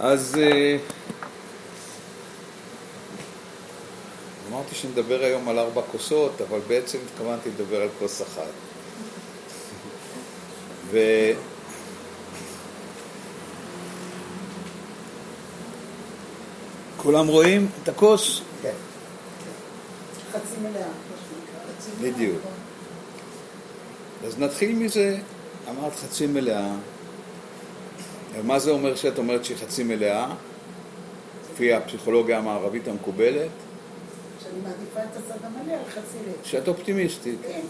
אז אה, אמרתי שנדבר היום על ארבע כוסות, אבל בעצם התכוונתי לדבר על כוס אחת. ו... כולם רואים את הכוס? כן. חצי מלאה. בדיוק. אז נתחיל מזה, אמרת חצי מלאה. ומה זה אומר שאת אומרת שהיא חצי מלאה? לפי הפסיכולוגיה המערבית המקובלת? שאני מעדיפה את הצד המלא על חצי לב. שאת אופטימיסטית. כן.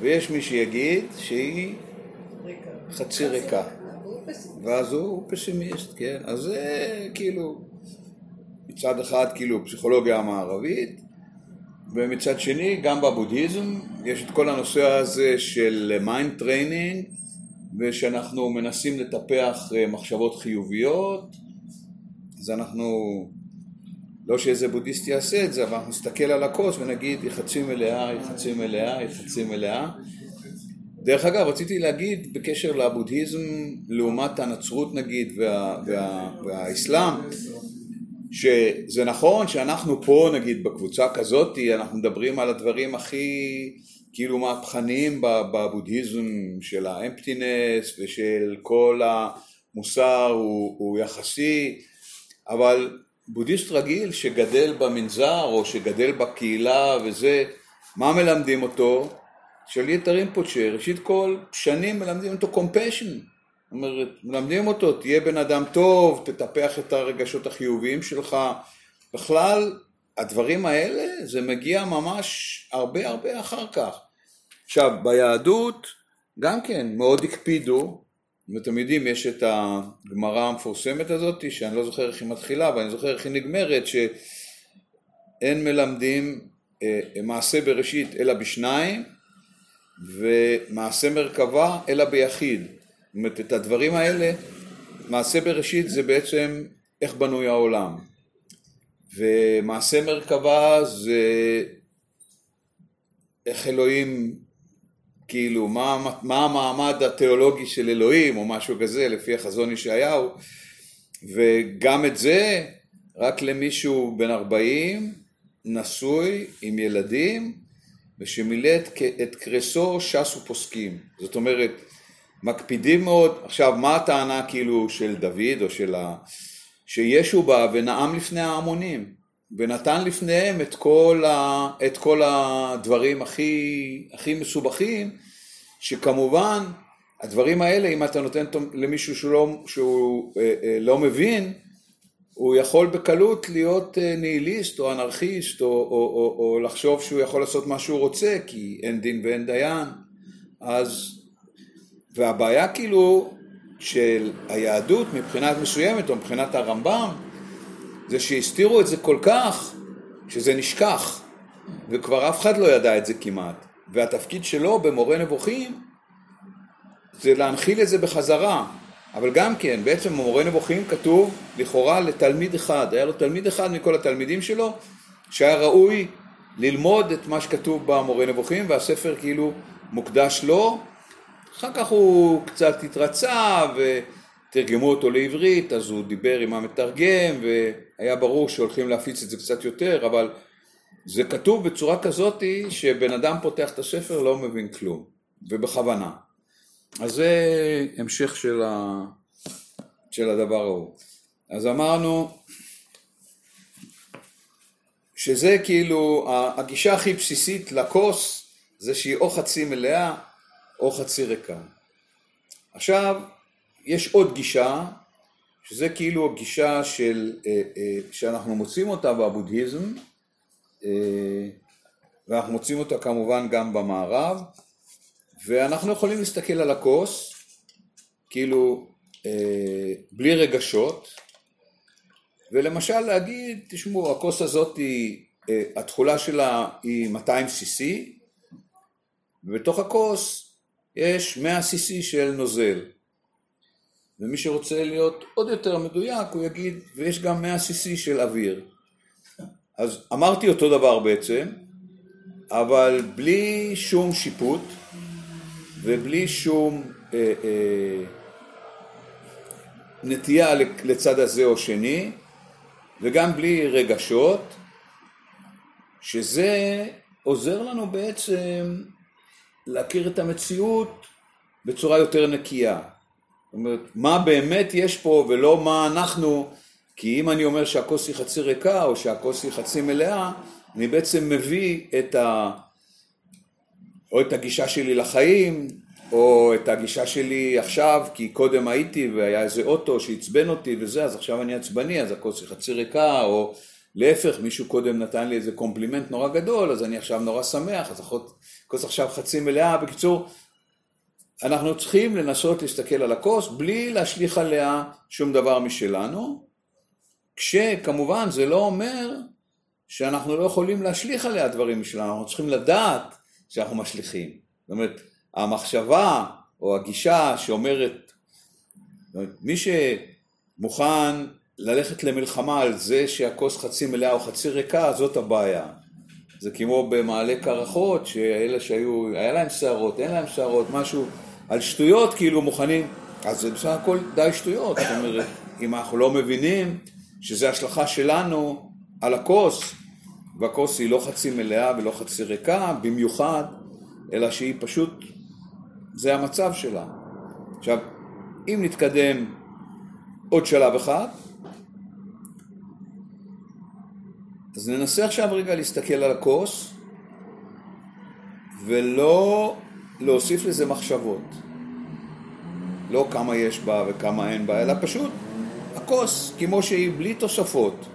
ויש מי שיגיד שהיא ריקה. חצי ריקה. ואז הוא פסימיסט, כן? אז זה כאילו, מצד אחד כאילו פסיכולוגיה המערבית, ומצד שני גם בבודהיזם יש את כל הנושא הזה של mind training, ושאנחנו מנסים לטפח אה, מחשבות חיוביות, אז אנחנו, לא שאיזה בודהיסט יעשה את זה, אבל אנחנו נסתכל על הכוס ונגיד היא חצי מלאה, היא חצי מלאה, היא חצי מלאה. דרך אגב, רציתי להגיד בקשר לבודהיזם לעומת הנצרות נגיד וה, וה, והאסלאם, שזה נכון שאנחנו פה נגיד בקבוצה כזאת, אנחנו מדברים על הדברים הכי כאילו מהפכניים בבודהיזם של האמפטינס ושל כל המוסר הוא, הוא יחסי, אבל בודהיסט רגיל שגדל במנזר או שגדל בקהילה וזה, מה מלמדים אותו? שאלי את הרינפוצ'ה, ראשית כל, שנים מלמדים אותו קומפשן. זאת אומרת, מלמדים אותו, תהיה בן אדם טוב, תטפח את הרגשות החיוביים שלך. בכלל, הדברים האלה, זה מגיע ממש הרבה הרבה אחר כך. עכשיו, ביהדות, גם כן, מאוד הקפידו, ואתם יודעים, יש את הגמרא המפורסמת הזאת, שאני לא זוכר איך היא מתחילה, אבל אני זוכר איך היא נגמרת, שאין מלמדים אה, מעשה בראשית אלא בשניים, ומעשה מרכבה אלא ביחיד. זאת אומרת, את הדברים האלה, מעשה בראשית זה בעצם איך בנוי העולם. ומעשה מרכבה זה איך אלוהים, כאילו, מה, מה המעמד התיאולוגי של אלוהים או משהו כזה, לפי החזון ישעיהו. וגם את זה, רק למישהו בן 40, נשוי, עם ילדים, ושמילא את, את קרסו ששו פוסקים. זאת אומרת, מקפידים מאוד, עכשיו מה הטענה כאילו של דוד או של ה... שישו בא ונאם לפני ההמונים ונתן לפניהם את כל, ה... את כל הדברים הכי, הכי מסובכים שכמובן הדברים האלה אם אתה נותן למישהו שהוא לא, שהוא, אה, אה, לא מבין הוא יכול בקלות להיות אה, ניהיליסט או אנרכיסט או, או, או, או לחשוב שהוא יכול לעשות מה שהוא רוצה כי אין דין ואין דיין. אז והבעיה כאילו של היהדות מבחינת מסוימת או מבחינת הרמב"ם זה שהסתירו את זה כל כך שזה נשכח. וכבר אף אחד לא ידע את זה כמעט. והתפקיד שלו במורה נבוכים זה להנחיל את זה בחזרה. אבל גם כן, בעצם במורה נבוכים כתוב לכאורה לתלמיד אחד, היה לו תלמיד אחד מכל התלמידים שלו שהיה ראוי ללמוד את מה שכתוב במורה נבוכים והספר כאילו מוקדש לו, אחר כך הוא קצת התרצה ותרגמו אותו לעברית אז הוא דיבר עם המתרגם והיה ברור שהולכים להפיץ את זה קצת יותר אבל זה כתוב בצורה כזאת שבן אדם פותח את הספר לא מבין כלום ובכוונה אז זה המשך של, ה... של הדבר ההוא. אז אמרנו שזה כאילו הגישה הכי בסיסית לכוס זה שהיא או חצי מלאה או חצי ריקה. עכשיו יש עוד גישה שזה כאילו הגישה של, אה, אה, שאנחנו מוצאים אותה בבודהיזם אה, ואנחנו מוצאים אותה כמובן גם במערב ואנחנו יכולים להסתכל על הכוס, כאילו, בלי רגשות, ולמשל להגיד, תשמעו, הכוס הזאת, היא, התכולה שלה היא 200 cc, ובתוך הכוס יש 100 cc של נוזל. ומי שרוצה להיות עוד יותר מדויק, הוא יגיד, ויש גם 100 cc של אוויר. אז אמרתי אותו דבר בעצם, אבל בלי שום שיפוט, ובלי שום אה, אה, נטייה לצד הזה או שני, וגם בלי רגשות, שזה עוזר לנו בעצם להכיר את המציאות בצורה יותר נקייה. אומרת, מה באמת יש פה ולא מה אנחנו, כי אם אני אומר שהכוס היא חצי ריקה או שהכוס היא חצי מלאה, אני בעצם מביא את ה... או את הגישה שלי לחיים, או את הגישה שלי עכשיו, כי קודם הייתי והיה איזה אוטו שעצבן אותי וזה, אז עכשיו אני עצבני, אז הכוס היא חצי ריקה, או להפך, מישהו קודם נתן לי איזה קומפלימנט נורא גדול, אז אני עכשיו נורא שמח, אז הכוס עכשיו חצי מלאה. בקיצור, אנחנו צריכים לנסות להסתכל על הכוס בלי להשליך עליה שום דבר משלנו, כשכמובן זה לא אומר שאנחנו לא יכולים להשליך עליה דברים משלנו, אנחנו צריכים לדעת שאנחנו משליכים. זאת אומרת, המחשבה או הגישה שאומרת, מי שמוכן ללכת למלחמה על זה שהכוס חצי מלאה או חצי ריקה, זאת הבעיה. זה כמו במעלה קרחות, שאלה שהיו, היה להם שערות, אין להם שערות, משהו, על שטויות כאילו מוכנים, אז זה בסך הכל די שטויות, זאת אומרת, אם אנחנו לא מבינים שזה השלכה שלנו על הכוס, והכוס היא לא חצי מלאה ולא חצי ריקה, במיוחד, אלא שהיא פשוט, זה המצב שלה. עכשיו, אם נתקדם עוד שלב אחד, אז ננסה עכשיו רגע להסתכל על הכוס ולא להוסיף לזה מחשבות. לא כמה יש בה וכמה אין בה, אלא פשוט הכוס כמו שהיא, בלי תוספות.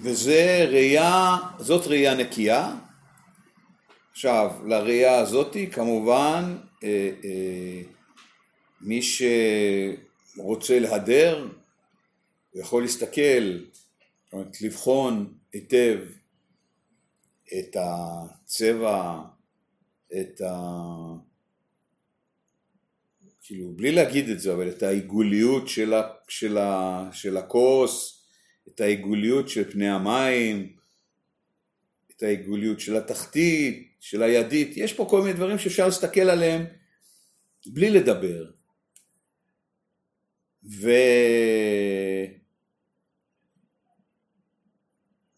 וזה ראייה, זאת ראייה נקייה. עכשיו, לראייה הזאתי כמובן אה, אה, מי שרוצה להדר יכול להסתכל, זאת אומרת לבחון היטב את הצבע, את ה... כאילו, בלי להגיד את זה, אבל את העיגוליות של, ה... של, ה... של הכוס, את העיגוליות של פני המים, את העיגוליות של התחתית, של הידית, יש פה כל מיני דברים שאפשר להסתכל עליהם בלי לדבר.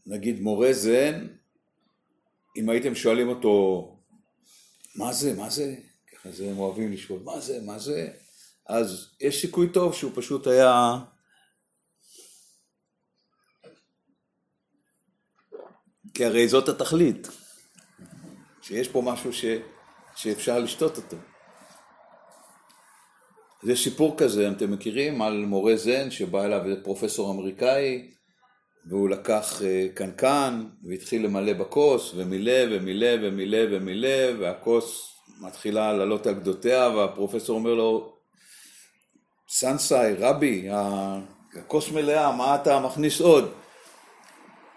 ונגיד מורה זן, אם הייתם שואלים אותו, מה זה, מה זה? ככה זה הם אוהבים לשאול, מה זה, מה זה? אז יש סיכוי טוב שהוא פשוט היה כי הרי זאת התכלית, שיש פה משהו ש, שאפשר לשתות אותו. יש סיפור כזה, אתם מכירים, על מורה זן שבא אליו פרופסור אמריקאי והוא לקח אה, קנקן והתחיל למלא בכוס ומילא ומילא ומילא ומילא והכוס מתחילה לעלות על גדותיה והפרופסור אומר לו סנסאי, רבי, הכוס מלאה, מה אתה מכניס עוד?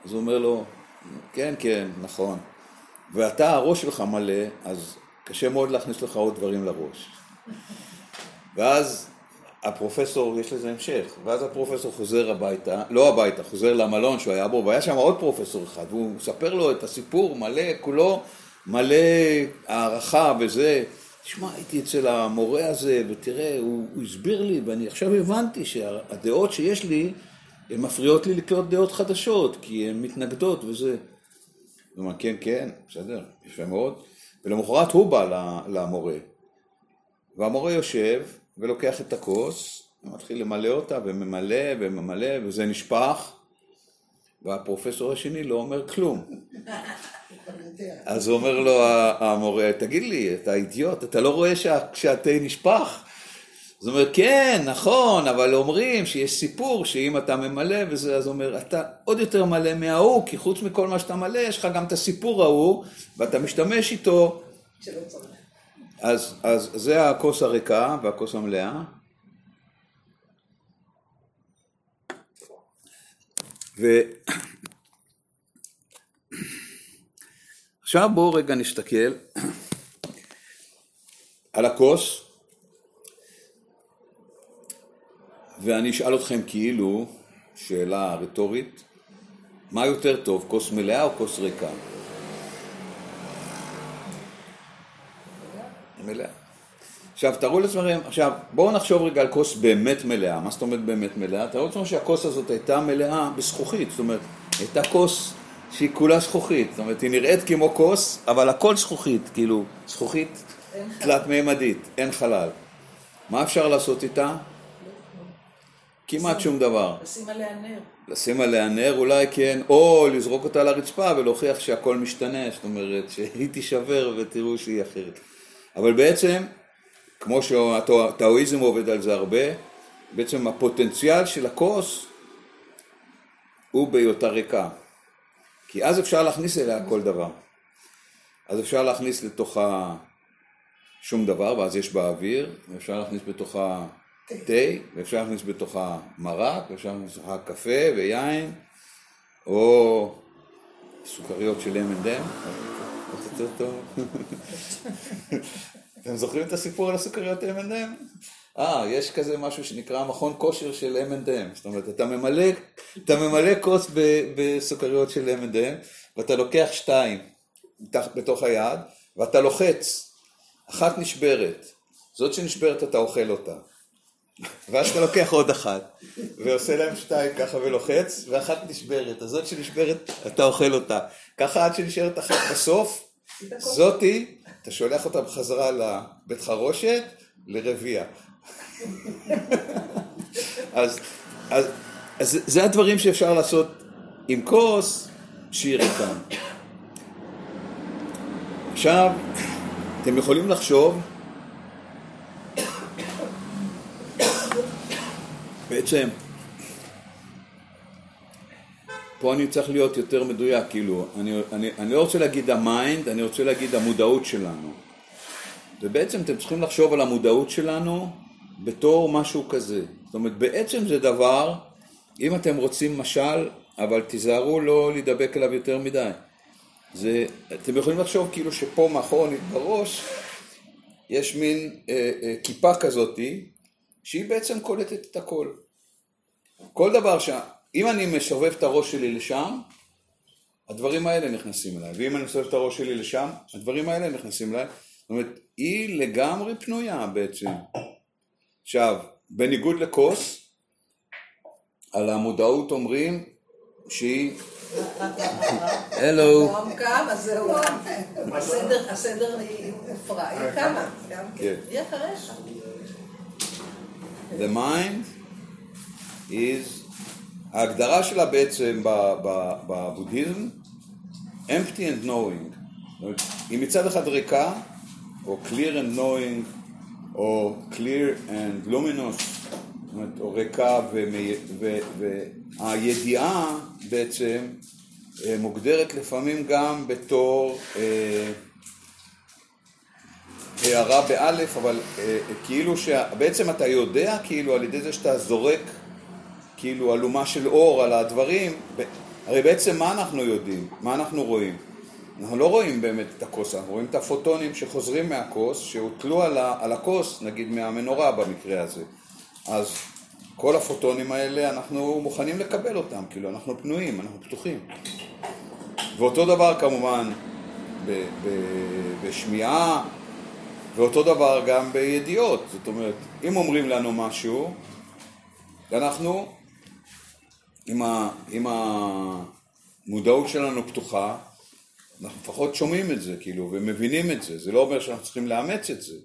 אז הוא אומר לו, כן, כן, נכון. ואתה, הראש שלך מלא, אז קשה מאוד להכניס לך עוד דברים לראש. ואז הפרופסור, יש לזה המשך, ואז הפרופסור חוזר הביתה, לא הביתה, חוזר למלון שהוא היה בו, והיה שם עוד פרופסור אחד, והוא מספר לו את הסיפור מלא, כולו מלא הערכה וזה. תשמע, הייתי אצל המורה הזה, ותראה, הוא, הוא הסביר לי, ואני עכשיו הבנתי שהדעות שיש לי, הן מפריעות לי לקלוט דעות חדשות, כי הן מתנגדות וזה. הוא אומר, כן, כן, בסדר, יפה מאוד. ולמחרת הוא בא למורה, והמורה יושב ולוקח את הכוס, ומתחיל למלא אותה, וממלא וממלא, וזה נשפך, והפרופסור השני לא אומר כלום. אז אומר לו המורה, תגיד לי, אתה אידיוט, אתה לא רואה שהתה נשפך? זאת אומרת, כן, נכון, אבל אומרים שיש סיפור שאם אתה ממלא וזה, אז אומר, אתה עוד יותר מלא מההוא, כי חוץ מכל מה שאתה מלא, יש לך גם את הסיפור ההוא, ואתה משתמש איתו. אז, אז זה הכוס הריקה והכוס המלאה. ועכשיו בואו רגע נסתכל על הכוס. ואני אשאל אתכם כאילו, שאלה רטורית, מה יותר טוב, כוס מלאה או כוס ריקה? מלאה. עכשיו תראו לעצמכם, עכשיו בואו נחשוב רגע על כוס באמת מלאה, מה זאת אומרת באמת מלאה? תראו לעצמכם שהכוס הזאת הייתה מלאה בזכוכית, זאת אומרת, הייתה כוס שהיא כולה זכוכית, זאת אומרת, היא נראית כמו כוס, אבל הכל זכוכית, כאילו, זכוכית. תלת מימדית, אין חלל. מה אפשר לעשות איתה? כמעט שום דבר. לשים עליה נר. לשים עליה נר אולי כן, או לזרוק אותה לרצפה ולהוכיח שהכל משתנה, זאת אומרת שהיא תישבר ותראו שהיא אחרת. אבל בעצם, כמו שהטאואיזם עובד על זה הרבה, בעצם הפוטנציאל של הכוס הוא בהיותה ריקה. כי אז אפשר להכניס אליה כל דבר. אז אפשר להכניס לתוכה שום דבר, ואז יש בה אוויר, ואפשר להכניס בתוכה תה, ואפשר להכניס בתוכה מרק, ואפשר להכניס בתוכה קפה ויין, או סוכריות של M&M, יותר טוב. אתם זוכרים את הסיפור על הסוכריות M&M? אה, יש כזה משהו שנקרא מכון כושר של M&M, זאת אומרת, אתה ממלא, אתה ממלא כוס בסוכריות של M&M, ואתה לוקח שתיים בתוך היד, ואתה לוחץ, אחת נשברת, זאת שנשברת אתה אוכל אותה. ואז אתה לוקח עוד אחת, ועושה להם שתיים ככה ולוחץ, ואחת נשברת, אז זאת שנשברת, אתה אוכל אותה. ככה עד שנשארת אחת בסוף, זאתי, אתה שולח אותה בחזרה לבית חרושת, לרבייה. אז, אז, אז זה הדברים שאפשר לעשות עם כוס שהיא ריקה. עכשיו, אתם יכולים לחשוב בעצם, פה אני צריך להיות יותר מדויק, כאילו, אני, אני, אני לא רוצה להגיד המיינד, אני רוצה להגיד המודעות שלנו. ובעצם אתם צריכים לחשוב על המודעות שלנו בתור משהו כזה. זאת אומרת, בעצם זה דבר, אם אתם רוצים משל, אבל תיזהרו לא להידבק אליו יותר מדי. זה, אתם יכולים לחשוב כאילו שפה מאחורנית בראש יש מין אה, אה, כיפה כזאתי, שהיא בעצם קולטת את הכל. כל דבר ש... אם אני משובב את הראש שלי לשם, הדברים האלה נכנסים אליי, ואם אני מסובב את הראש שלי לשם, הדברים האלה נכנסים אליי. זאת אומרת, היא לגמרי פנויה בעצם. עכשיו, בניגוד לכוס, על המודעות אומרים שהיא... הלו. נועם קם, אז זהו. הסדר, הופרע. היא קמה. כן. כן. היא אחריך. The mind is, ההגדרה שלה בעצם בבודהיזם, empty and knowing. היא מצד אחד ריקה, או clear and knowing, או clear and luminous, או ריקה, והידיעה בעצם אה, מוגדרת לפעמים גם בתור אה, הערה באלף, אבל אה, כאילו שבעצם אתה יודע כאילו על ידי זה שאתה זורק כאילו אלומה של אור על הדברים, הרי בעצם מה אנחנו יודעים? מה אנחנו רואים? אנחנו לא רואים באמת את הכוס, אנחנו רואים את הפוטונים שחוזרים מהכוס, שהוטלו על, ה, על הכוס, נגיד מהמנורה במקרה הזה. אז כל הפוטונים האלה, אנחנו מוכנים לקבל אותם, כאילו אנחנו פנויים, אנחנו פתוחים. ואותו דבר כמובן ב, ב, בשמיעה, ואותו דבר גם בידיעות, זאת אומרת, אם אומרים לנו משהו, ואנחנו, אם, ה, אם המודעות שלנו פתוחה, אנחנו לפחות שומעים את זה, כאילו, ומבינים את זה, זה לא אומר שאנחנו צריכים לאמץ את זה,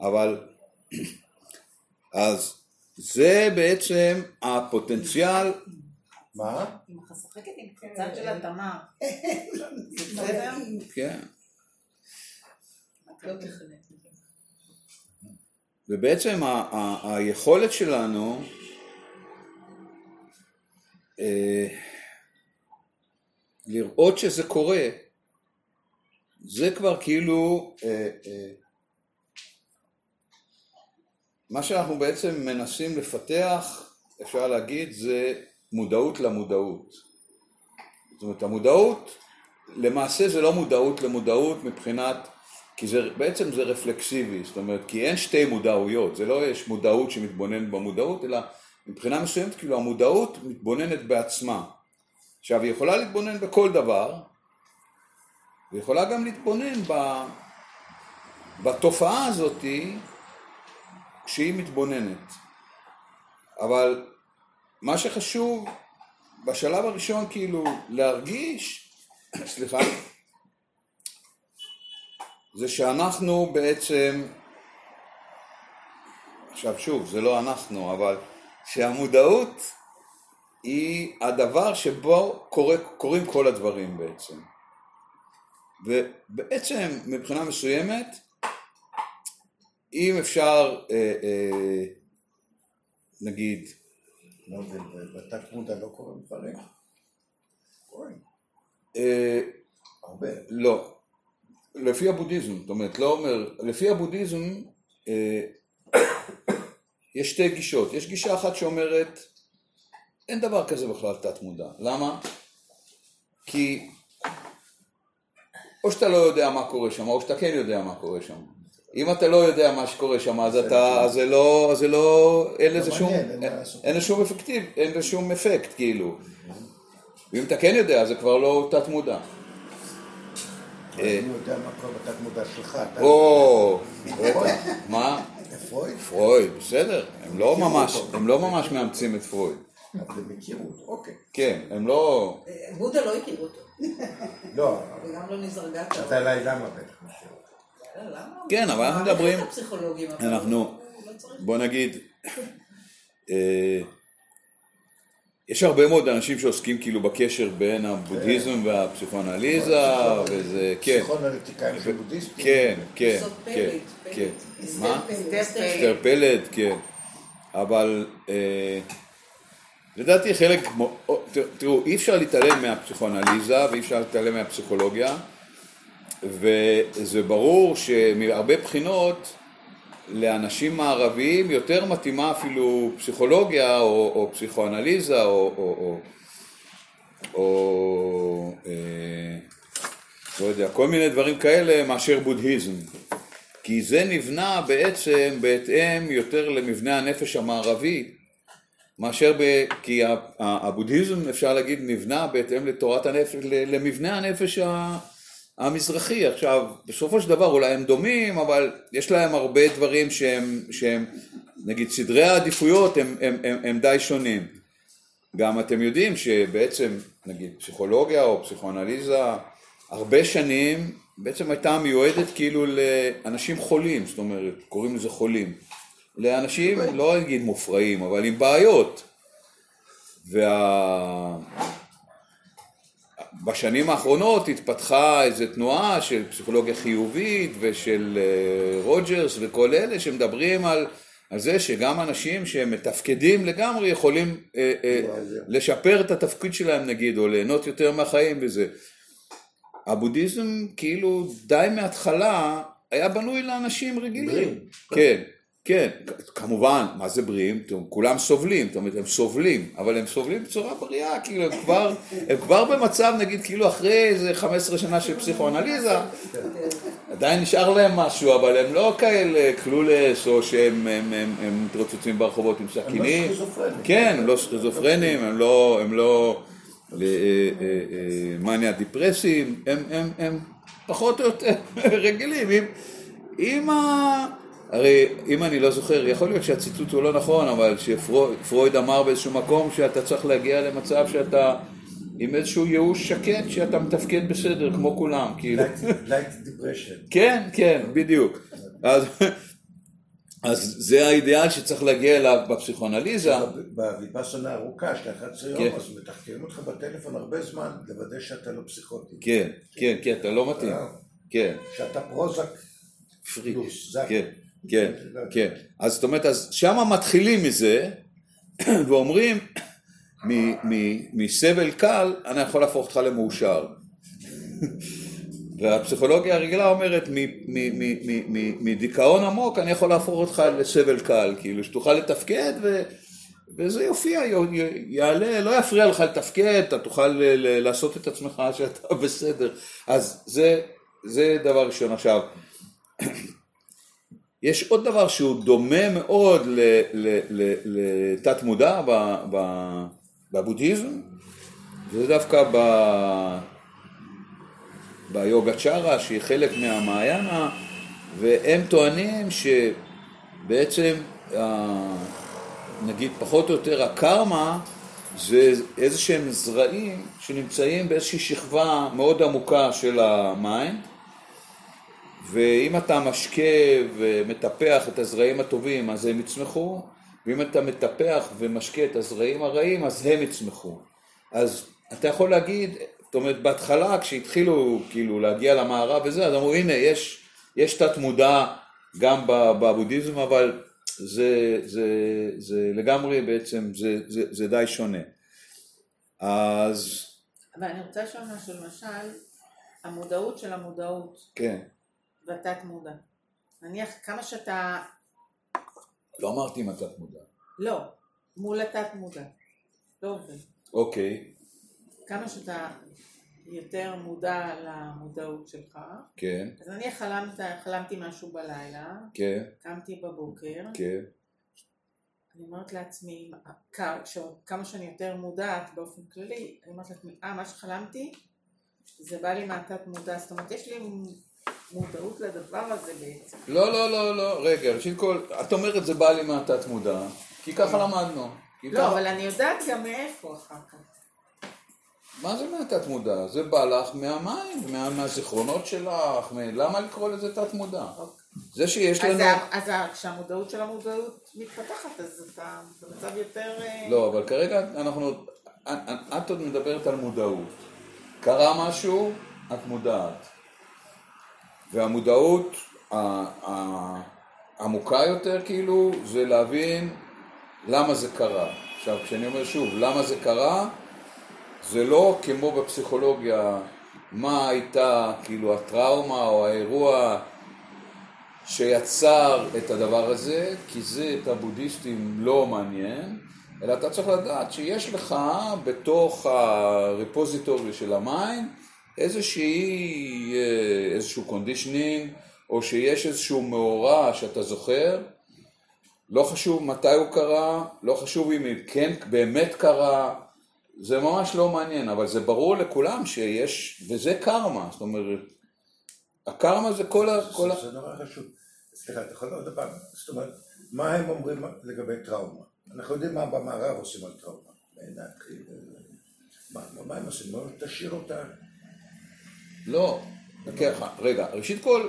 אבל, אז זה בעצם הפוטנציאל, מה? היא משחקת עם קצת של התמר. כן. לא. ובעצם היכולת שלנו לראות שזה קורה, זה כבר כאילו אה, אה, מה שאנחנו בעצם מנסים לפתח, אפשר להגיד, זה מודעות למודעות. זאת אומרת, המודעות, למעשה זה לא מודעות למודעות מבחינת, כי זה, בעצם זה רפלקסיבי, זאת אומרת, כי אין שתי מודעויות, זה לא יש מודעות שמתבוננת במודעות, אלא מבחינה מסוימת, כאילו המודעות מתבוננת בעצמה. עכשיו, היא יכולה להתבונן בכל דבר, והיא יכולה גם להתבונן ב, בתופעה הזאתי שהיא מתבוננת. אבל מה שחשוב בשלב הראשון כאילו להרגיש, סליחה, זה שאנחנו בעצם, עכשיו שוב, זה לא אנחנו, אבל שהמודעות היא הדבר שבו קורה, קורים כל הדברים בעצם. ובעצם מבחינה מסוימת, אם אפשר, אה, אה, נגיד, לא בתת מודע לא קורים דברים? קורים. אה, הרבה. לא, לפי הבודהיזם, זאת אומרת, לא אומר, לפי הבודהיזם אה, יש שתי גישות, יש גישה אחת שאומרת אין דבר כזה בכלל תת מודע, למה? כי או שאתה לא יודע מה קורה שם, או שאתה כן יודע מה קורה שם. אם אתה לא יודע מה שקורה שם, אז אתה, אז זה לא, אז זה לא, אין לזה שום, אין לזה שום אפקטיב, אין לזה שום אפקט, כאילו. ואם אתה כן יודע, זה כבר לא תת מודע. אני יודע מה קורה בתת מודע שלך. אתה- או, מה? פרויד? פרויד, בסדר, הם לא ממש, הם לא ממש מאמצים את פרויד. אז הם הכירו אותו, אוקיי. כן, הם לא, אה, בודה לא הכיר אותו, לא, וגם לא נזרגטה. אתה אליי למה בטח מכיר אותו. למה? כן, אבל אנחנו מדברים- אבל אנחנו, לא בוא נגיד, אה, יש הרבה מאוד אנשים שעוסקים כאילו בקשר בין הבודהיזם והפסיכואנליזה, וזה, כן, פסיכואנליטיקאים של בודהיסטים. כן, כן, כן, כן. מה? אסתר פלד, כן. אבל אה, לדעתי חלק, תראו, אי אפשר להתעלם מהפסיכואנליזה ואי אפשר להתעלם מהפסיכולוגיה, וזה ברור שמהרבה בחינות לאנשים מערביים יותר מתאימה אפילו פסיכולוגיה או, או פסיכואנליזה או, או, או, או אה, לא יודע, כל מיני דברים כאלה מאשר בודהיזם. כי זה נבנה בעצם בהתאם יותר למבנה הנפש המערבי, מאשר ב... כי הבודהיזם אפשר להגיד נבנה בהתאם לתורת הנפש, למבנה הנפש ה- המזרחי. עכשיו, בסופו של דבר אולי הם דומים, אבל יש להם הרבה דברים שהם, שהם נגיד סדרי העדיפויות הם, הם, הם, הם די שונים. גם אתם יודעים שבעצם, נגיד, פסיכולוגיה או פסיכואנליזה, הרבה שנים בעצם הייתה מיועדת כאילו לאנשים חולים, זאת אומרת, קוראים לזה חולים. לאנשים, לא נגיד מופרעים, אבל עם בעיות. וה... בשנים האחרונות התפתחה איזו תנועה של פסיכולוגיה חיובית ושל אה, רוג'רס וכל אלה שמדברים על, על זה שגם אנשים שהם מתפקדים לגמרי יכולים אה, אה, לשפר את התפקיד שלהם נגיד, או ליהנות יותר מהחיים וזה. הבודהיזם כאילו די מההתחלה היה בנוי לאנשים רגילים. כן, כן, כמובן, מה זה בריאים? אתם- כולם סובלים, זאת אומרת, הם סובלים, אבל הם סובלים בצורה בריאה, כאילו, הם כבר, הם כבר במצב, נגיד, כאילו, אחרי איזה 15 שנה של פסיכואנליזה, עדיין נשאר להם משהו, אבל הם לא כאלה קלולס, או שהם הם, הם, הם מתרוצצים ברחובות עם סכינים. סכיזופרנים. כן, הם לא סכיזופרנים, הם לא, הם לא אה, אה, אה, מניה דיפרסים, הם, הם, הם פחות או יותר רגילים. עם, עם ה... הרי אם אני לא זוכר, יכול להיות שהציטוט הוא לא נכון, אבל שפרויד אמר באיזשהו מקום שאתה צריך להגיע למצב שאתה עם איזשהו ייאוש שקט, שאתה מתפקד בסדר כמו כולם, כאילו. לייט depression. כן, כן, בדיוק. אז, אז זה האידיאל שצריך להגיע אליו בפסיכואנליזה. בוויפאסנה הארוכה של 11 כן. יום, אז מתחקרים אותך בטלפון הרבה זמן לוודא שאתה לא פסיכוטי. כן, כן, כן, אתה לא מתאים. כן, שאתה פרוזק פרי. כן. כן, כן. אז זאת אומרת, אז שמה מתחילים מזה, ואומרים, מסבל קל, אני יכול להפוך אותך למאושר. והפסיכולוגיה הרגילה אומרת, מדיכאון עמוק אני יכול להפוך אותך לסבל קל, כאילו שתוכל לתפקד ו... וזה יופיע, י- יעלה, לא יפריע לך לתפקד, אתה תוכל ל- ל- לעשות את עצמך שאתה בסדר. אז זה, זה דבר ראשון. עכשיו, יש עוד דבר שהוא דומה מאוד לתת מודע בבודהיזם, וזה דווקא ב... ביוגה צ'ארה, שהיא חלק מהמעיינה, והם טוענים שבעצם ה- נגיד פחות או יותר הקרמה זה איזה שהם זרעים שנמצאים באיזושהי שכבה מאוד עמוקה של המים ואם אתה משקה ומטפח את הזרעים הטובים אז הם יצמחו ואם אתה מטפח ומשקה את הזרעים הרעים אז הם יצמחו. אז אתה יכול להגיד, זאת אומרת בהתחלה כשהתחילו כאילו להגיע למערב וזה אז אמרו הנה יש, יש תת מודע גם בבודהיזם אבל זה, זה, זה לגמרי בעצם, זה, זה, זה די שונה. אז אבל אני רוצה לשאול משהו, למשל, המודעות של המודעות. כן, והתת מודע. נניח כמה שאתה, לא אמרתי אם התת מודע. לא, מול התת מודע, לא עובד. אוקיי, כמה שאתה יותר מודע למודעות שלך, כן, אז נניח חלמת, חלמתי משהו בלילה, כן, קמתי בבוקר, כן, אני אומרת לעצמי, כמה שאני יותר מודעת באופן כללי, אני אומרת לעצמי, אה, מה שחלמתי, זה בא לי מהתת מודע, זאת אומרת, יש לי מודעות לדבר הזה בעצם. לא, לא, לא, לא, רגע, ראשית כל, את אומרת זה בא לי מהתת מודע, כי ככה למדנו. כי לא, ככה- אבל אני יודעת גם מאיפה אחר כך. מה זה מהתת מודע? זה בא לך מהמים, מה- מהזיכרונות שלך, מ- למה לקרוא לזה תת מודע? זה שיש אז לנו... אז כשהמודעות של המודעות מתפתחת, אז אתה במצב יותר... אה, לא, אבל כרגע אנחנו... את עוד מדברת על מודעות. קרה משהו, את מודעת. והמודעות העמוקה יותר, כאילו, זה להבין למה זה קרה. עכשיו, כשאני אומר שוב, למה זה קרה, זה לא כמו בפסיכולוגיה, מה הייתה, כאילו, הטראומה או האירוע שיצר את הדבר הזה, כי זה את הבודהיסטים לא מעניין, אלא אתה צריך לדעת שיש לך בתוך ה repository של המים איזושהי, אה, איזשהו conditioning, או שיש איזשהו מאורע שאתה זוכר, לא חשוב מתי הוא קרה, לא חשוב אם כן באמת קרה, זה ממש לא מעניין, אבל זה ברור לכולם שיש, וזה קרמה, זאת אומרת, הקרמה זה כל ה... כל ה... זה נורא חשוב. סליחה, אתה יכול עוד פעם, זאת אומרת, מה הם אומרים לגבי טראומה? אנחנו יודעים מה במערב עושים על טראומה. נתחיל, מה מה הם עושים? תשאיר אותה. לא, ככה, רגע, ראשית כל,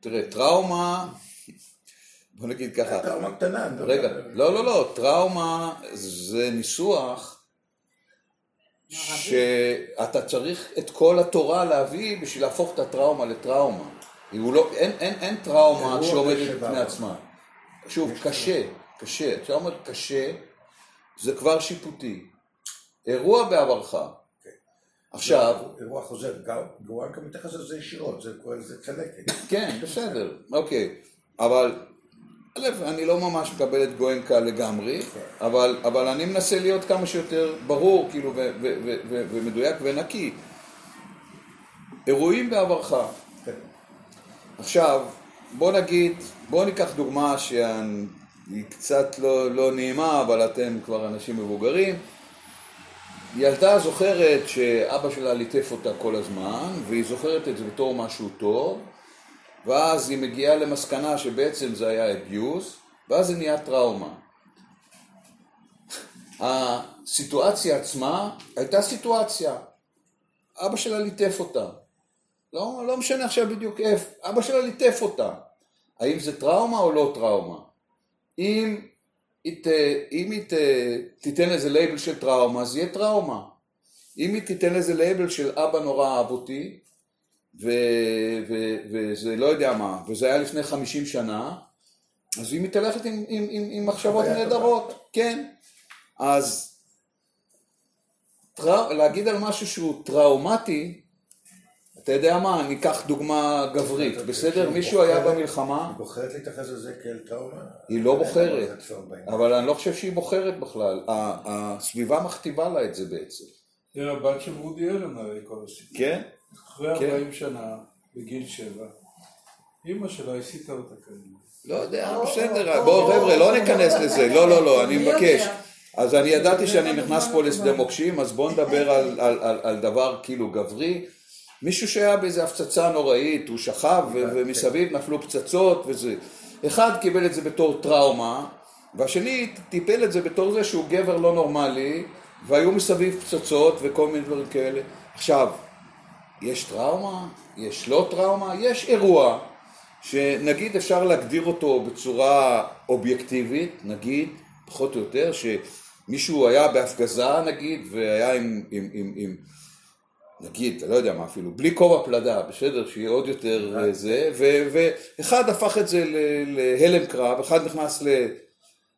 תראה, טראומה, בוא נגיד ככה, טראומה קטנה. רגע, לא, לא, לא, טראומה זה ניסוח שאתה צריך את כל התורה להביא בשביל להפוך את הטראומה לטראומה. לא, אין, אין, אין טראומה שעומדת בפני. עצמה. שוב, קשה, קשה. כשאתה אומר קשה, זה כבר שיפוטי. אירוע בעברך. עכשיו, אירוע חוזר, גואנקה מתייחס לזה ישירות, זה צלקת. כן, בסדר, אוקיי. אבל, א', אני לא ממש מקבל את גואנקה לגמרי, אבל, אבל אני מנסה להיות כמה שיותר ברור, כאילו, ו- ו- ו- ו- ומדויק ונקי. אירועים בעברך. כן. עכשיו, בוא נגיד, בוא ניקח דוגמה שהיא קצת לא, לא נעימה, אבל אתם כבר אנשים מבוגרים. ילדה זוכרת שאבא שלה ליטף אותה כל הזמן, והיא זוכרת את זה בתור משהו טוב, ואז היא מגיעה למסקנה שבעצם זה היה אביוז, ואז זה נהיה טראומה. הסיטואציה עצמה הייתה סיטואציה. אבא שלה ליטף אותה. לא, לא משנה עכשיו בדיוק איפה, אבא שלה ליטף אותה. האם זה טראומה או לא טראומה? אם היא, ת, אם היא ת, תיתן לזה לייבל של טראומה, אז יהיה טראומה. אם היא תיתן לזה לייבל של אבא נורא אהב אותי, ו, ו, וזה לא יודע מה, וזה היה לפני 50 שנה, אז היא מתהלכת עם, עם, עם, עם מחשבות נהדרות, כן. אז טרא, להגיד על משהו שהוא טראומטי, אתה יודע מה, ניקח דוגמה גברית, בסדר? מישהו היה במלחמה, היא בוחרת להתייחס לזה כאל טראומה? היא לא בוחרת. אבל אני לא חושב שהיא בוחרת בכלל, הסביבה מכתיבה לה את זה בעצם. זה הבת של רודי אלן הרי כל הסיפור. כן? אחרי כן. 40 שנה, בגיל שבע, אימא שלה הסיטה אותה כנראה. לא יודע, בסדר, בואו חבר'ה, לא ניכנס לזה, לא, לא, לא, אני מבקש. אז אני ידעתי שאני נכנס פה לשדה מוקשים, אז בואו נדבר על- על- על על דבר כאילו גברי. מישהו שהיה באיזה הפצצה נוראית, הוא שכב ו- ומסביב נפלו פצצות וזה. אחד קיבל את זה בתור טראומה, והשני טיפל את זה בתור זה שהוא גבר לא נורמלי, והיו מסביב פצצות וכל מיני דברים כאלה. עכשיו, יש טראומה, יש לא טראומה, יש אירוע שנגיד אפשר להגדיר אותו בצורה אובייקטיבית, נגיד, פחות או יותר, שמישהו היה בהפגזה נגיד, והיה עם, עם, עם, עם נגיד, לא יודע מה אפילו, בלי כובע פלדה, בסדר, שיהיה עוד יותר אה, זה, ואחד הפך את זה להלם קרב, אחד נכנס ל...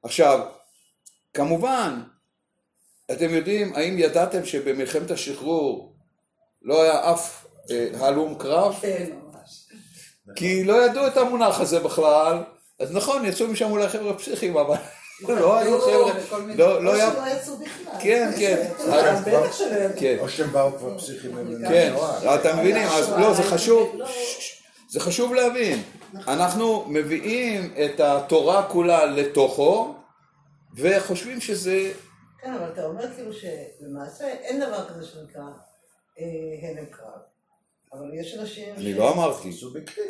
עכשיו, כמובן, אתם יודעים, האם ידעתם שבמלחמת השחרור לא היה אף אה, הלום קרב? כן, ממש. כי לא ידעו את המונח הזה בכלל, אז נכון, יצאו משם אולי חבר'ה פסיכיים, אבל לא היו חבר'ה, לא לא או היה, שלא יצאו בכלל. כן, כן, אז בטח שלא יצאו. כן, או שהם באו כבר פסיכים. כן, נורא. אתם מבינים, אז לא, זה חשוב, לא- ש- זה חשוב להבין, אנחנו מביאים את התורה כולה לתוכו, וחושבים שזה, כן, אבל אתה אומר כאילו שלמעשה אין דבר כזה שנקרא אה, הלם קרב. אבל יש אנשים אני לא אמרתי,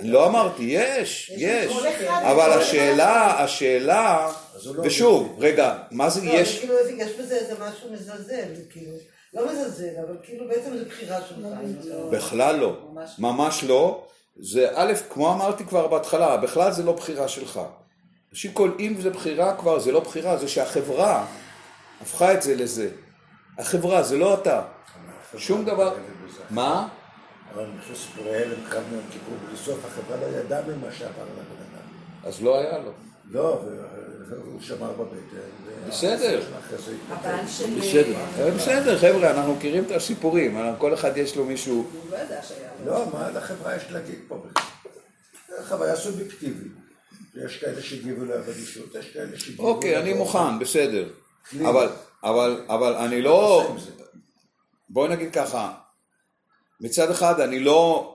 לא אמרתי, יש, יש, אבל השאלה, השאלה, לא ושוב, רגע, מה זה לא, יש, יש... כאילו, יש בזה איזה משהו מזלזל, זה כאילו, לא מזלזל, אבל כאילו בעצם זו בחירה שלך. אתה- בכלל לא, ממש ממש לא. זה א', כמו אמרתי כבר בהתחלה, בכלל זה לא בחירה שלך. ראשית כל, אם זה בחירה כבר, זה לא בחירה, זה שהחברה הפכה את זה לזה. החברה, זה לא אתה. שום דבר... מה? אבל אני חושב שסיפורי הלם קרב מיום כיפור בסוף החברה לא ידעה ממה שעבר לבן אדם. אז לא היה לו. לא, והוא שמר בבטן. בסדר. בסדר, בסדר, חבר'ה, אנחנו מכירים את הסיפורים, אנחנו- כל אחד יש לו מישהו... הוא לא ידע שהיה לו. לא, מה לחברה יש להגיד פה בכלל? זה חוויה סובייקטיבית. יש כאלה שהגיבו לה ברגישות, יש כאלה שהגיבו... אוקיי, אני מוכן, בסדר. אבל, אבל, אבל אני לא... עושה עם זה? בוא נגיד ככה, מצד אחד אני לא...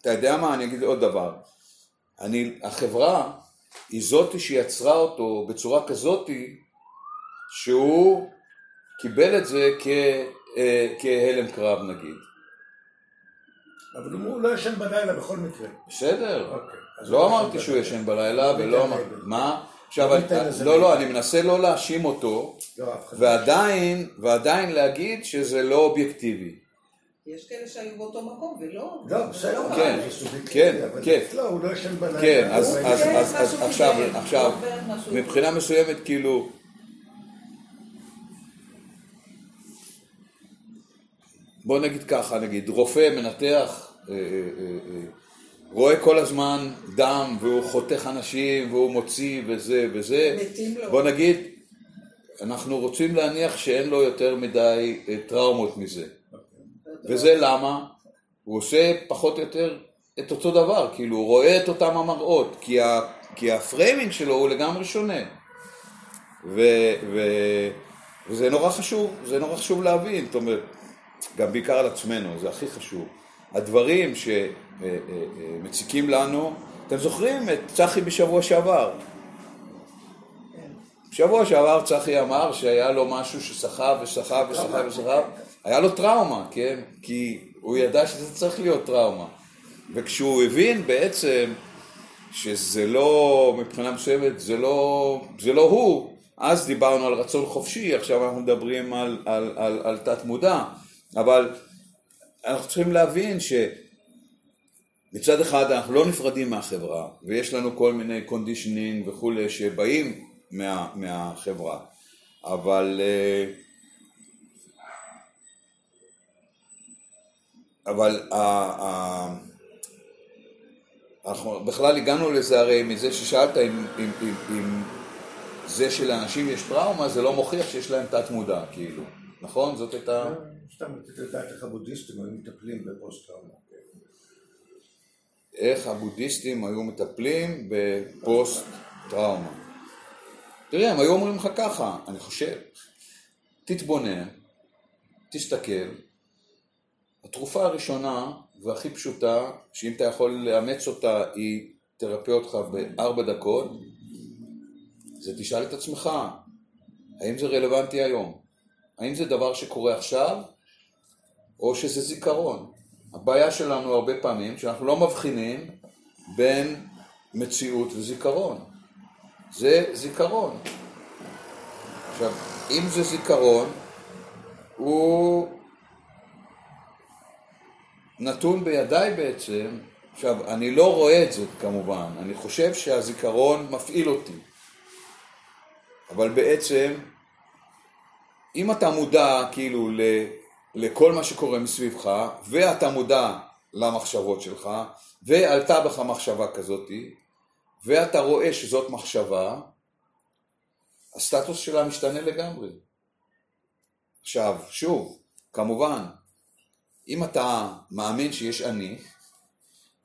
אתה יודע מה? אני אגיד עוד דבר. אני, החברה היא זאתי שיצרה אותו בצורה כזאתי שהוא קיבל את זה כ, אה, כהלם קרב נגיד. אבל הוא לא ישן בלילה בכל מקרה. בסדר. אוקיי. אז לא אמרתי שהוא. ישן בלילה לא ולא אמרתי... מה? עכשיו, לא לא. אני מנסה לא להאשים אותו, לא, לא. ועדיין, ועדיין להגיד שזה לא אובייקטיבי. יש כאלה שהיו באותו מקום ולא... לא, בסדר, ולא כן, כן, כן. לא, הוא לא ישן בלילה. כן, אז, עכשיו. מבחינה מסוימת, כאילו, בוא נגיד ככה, נגיד, רופא מנתח, אה, אה, אה, אה, רואה כל הזמן דם, והוא חותך אנשים, והוא מוציא, וזה וזה, מתים לו. בוא נגיד, אנחנו רוצים להניח שאין לו יותר מדי טראומות מזה. וזה למה? הוא עושה פחות או יותר את אותו דבר, כאילו הוא רואה את אותם המראות, כי, ה, כי ה framing שלו הוא לגמרי שונה. ו, ו, וזה נורא חשוב, זה נורא חשוב להבין, זאת אומרת, גם בעיקר על עצמנו, זה הכי חשוב. הדברים שמציקים לנו, אתם זוכרים את צחי בשבוע שעבר? בשבוע שעבר צחי אמר שהיה לו משהו שסחב וסחב וסחב וסחב, היה לו טראומה, כן? כי הוא ידע שזה צריך להיות טראומה. וכשהוא הבין בעצם שזה לא, מבחינה מסוימת, זה לא, זה לא הוא, אז דיברנו על רצון חופשי, עכשיו אנחנו מדברים על, על, על, על תת מודע, אבל אנחנו צריכים להבין שמצד אחד אנחנו לא נפרדים מהחברה, ויש לנו כל מיני conditioning וכולי שבאים מה, מהחברה, אבל אה, אבל ה, ה, אנחנו בכלל הגענו לזה הרי מזה ששאלת אם, אם, אם, אם זה שלאנשים יש טראומה זה לא מוכיח שיש להם תת מודע כאילו, נכון? זאת הייתה... סתם רציתי לדעת איך הבודהיסטים היו מטפלים בפוסט טראומה. איך הבודהיסטים היו מטפלים בפוסט טראומה. תראה, הם היו אומרים לך ככה, אני חושב, תתבונן, תסתכל, התרופה הראשונה והכי פשוטה, שאם אתה יכול לאמץ אותה, היא תרפא אותך בארבע דקות, זה תשאל את עצמך, האם זה רלוונטי היום? האם זה דבר שקורה עכשיו, או שזה זיכרון? הבעיה שלנו הרבה פעמים, שאנחנו לא מבחינים בין מציאות וזיכרון. זה זיכרון. עכשיו, אם זה זיכרון, הוא נתון בידיי בעצם, עכשיו, אני לא רואה את זה כמובן, אני חושב שהזיכרון מפעיל אותי, אבל בעצם, אם אתה מודע כאילו ל, לכל מה שקורה מסביבך, ואתה מודע למחשבות שלך, ועלתה בך מחשבה כזאתי, ואתה רואה שזאת מחשבה, הסטטוס שלה משתנה לגמרי. עכשיו, שוב, כמובן, אם אתה מאמין שיש אני,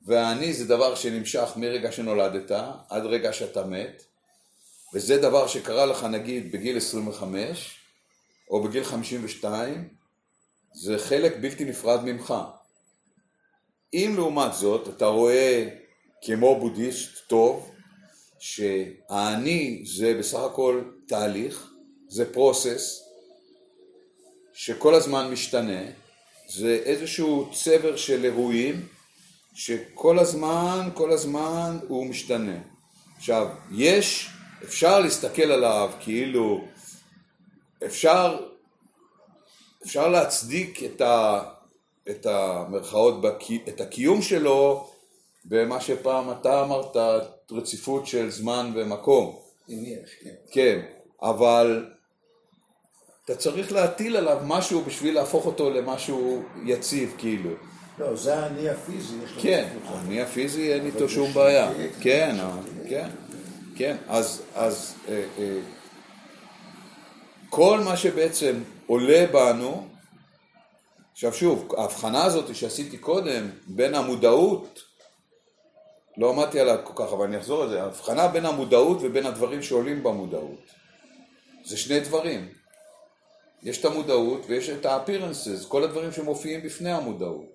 והאני זה דבר שנמשך מרגע שנולדת עד רגע שאתה מת, וזה דבר שקרה לך נגיד בגיל 25 או בגיל 52, זה חלק בלתי נפרד ממך. אם לעומת זאת אתה רואה כמו בודהיסט טוב, שהאני זה בסך הכל תהליך, זה פרוסס שכל הזמן משתנה, זה איזשהו צבר של אירועים שכל הזמן, כל הזמן הוא משתנה. עכשיו, יש, אפשר להסתכל עליו כאילו, אפשר, אפשר להצדיק את, ה, את המרכאות, את הקיום שלו במה שפעם אתה אמרת, רציפות של זמן ומקום. יש, כן. כן, אבל אתה צריך להטיל עליו משהו בשביל להפוך אותו למשהו יציב, כאילו. לא, זה האני הפיזי. יש לו כן, תפקיד. אני הפיזי אין איתו שום בעיה. כן, אה, כן, כן. אז, אז אה, אה, כל מה שבעצם עולה בנו, עכשיו שוב, ההבחנה הזאת שעשיתי קודם בין המודעות, לא עמדתי עליה כל כך, אבל אני אחזור על זה, ההבחנה בין המודעות ובין הדברים שעולים במודעות. זה שני דברים. יש את המודעות ויש את ה-appearances, כל הדברים שמופיעים בפני המודעות.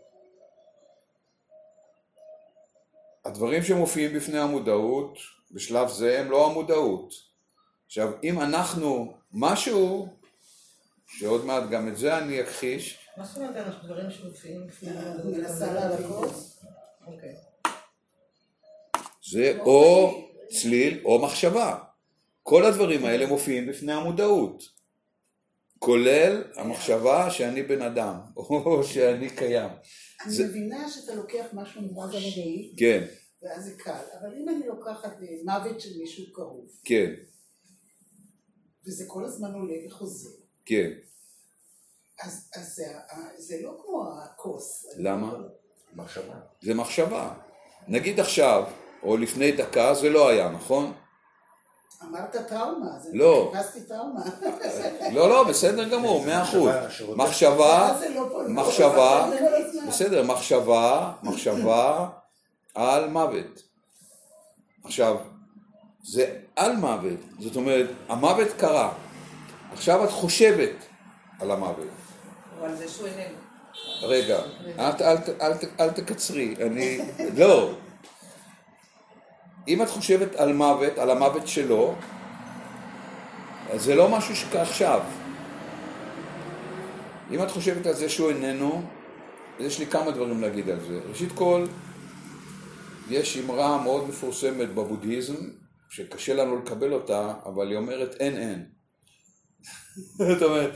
הדברים שמופיעים בפני המודעות, בשלב זה הם לא המודעות. עכשיו, אם אנחנו משהו, שעוד מעט גם את זה אני אכחיש, מה זאת אומרת, אנחנו דברים שמופיעים לפני אני מנסה להבין. אוקיי. זה או צליל או מחשבה. כל הדברים האלה מופיעים בפני המודעות. כולל המחשבה שאני בן אדם, או שאני קיים. אני זה- מבינה שאתה לוקח משהו מובן המדעי, כן, ואז זה קל, אבל אם אני לוקחת אה, מוות של מישהו קרוב, כן, וזה כל הזמן עולה וחוזר, כן. אז, אז זה, זה לא כמו הכוס. למה? מחשבה. זה מחשבה. נגיד עכשיו, או לפני דקה, זה לא היה, נכון? אמרת טראומה, אז לא. חיפשתי טראומה. לא, לא, בסדר גמור, מאה אחוז. מחשבה. מחשבה, לא. בסדר, מחשבה, מחשבה על מוות. עכשיו, זה על מוות, זאת אומרת, המוות קרה. עכשיו את חושבת על המוות. אבל זה שהוא איננו. רגע, אל תקצרי, אני... לא. אם את חושבת על מוות, על המוות שלו, זה לא משהו שכעכשיו. אם את חושבת על זה שהוא איננו, אז יש לי כמה דברים להגיד על זה. ראשית כל, יש אמרה מאוד מפורסמת בבודהיזם, שקשה לנו לקבל אותה, אבל היא אומרת אין אין. זאת אומרת,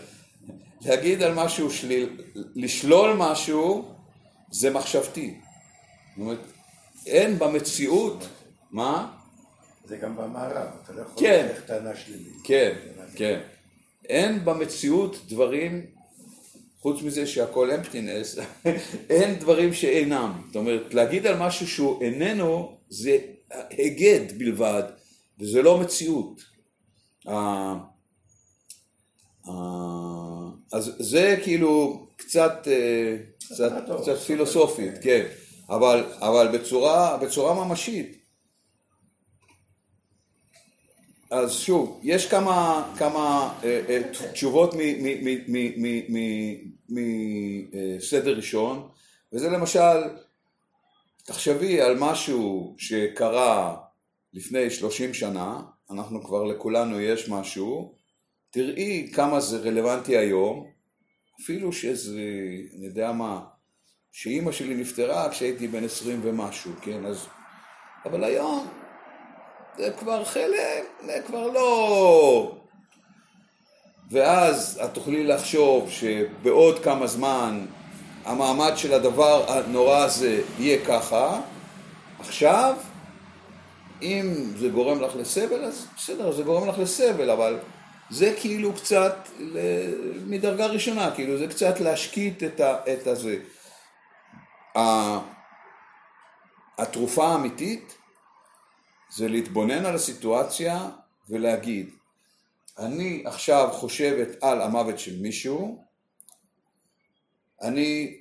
להגיד על משהו שליל, לשלול משהו, זה מחשבתי. זאת אומרת, אין במציאות, מה? זה גם במערב, אתה לא יכול כן. ללכת טענה שלילית. כן, כן. אין במציאות דברים, חוץ מזה שהכל אמפטינס, אין דברים שאינם. זאת אומרת, להגיד על משהו שהוא איננו, זה היגד בלבד, וזה לא מציאות. אה, אה, אז זה כאילו קצת, אה, קצת, קצת פילוסופית. כן. אבל, אבל בצורה, בצורה ממשית. אז שוב, יש כמה, כמה אה, אה, תשובות מסדר ראשון, וזה למשל, תחשבי על משהו שקרה לפני 30 שנה, אנחנו כבר לכולנו יש משהו, תראי כמה זה רלוונטי היום, אפילו שזה, אני יודע מה, שאימא שלי נפטרה כשהייתי בן 20 ומשהו, כן, אז... אבל היום זה כבר חלק, זה כבר לא... ואז את תוכלי לחשוב שבעוד כמה זמן המעמד של הדבר הנורא הזה יהיה ככה, עכשיו, אם זה גורם לך לסבל, אז בסדר, זה גורם לך לסבל, אבל זה כאילו קצת מדרגה ראשונה, כאילו זה קצת להשקיט את, ה, את הזה. התרופה האמיתית זה להתבונן על הסיטואציה ולהגיד, אני עכשיו חושבת על המוות של מישהו, אני,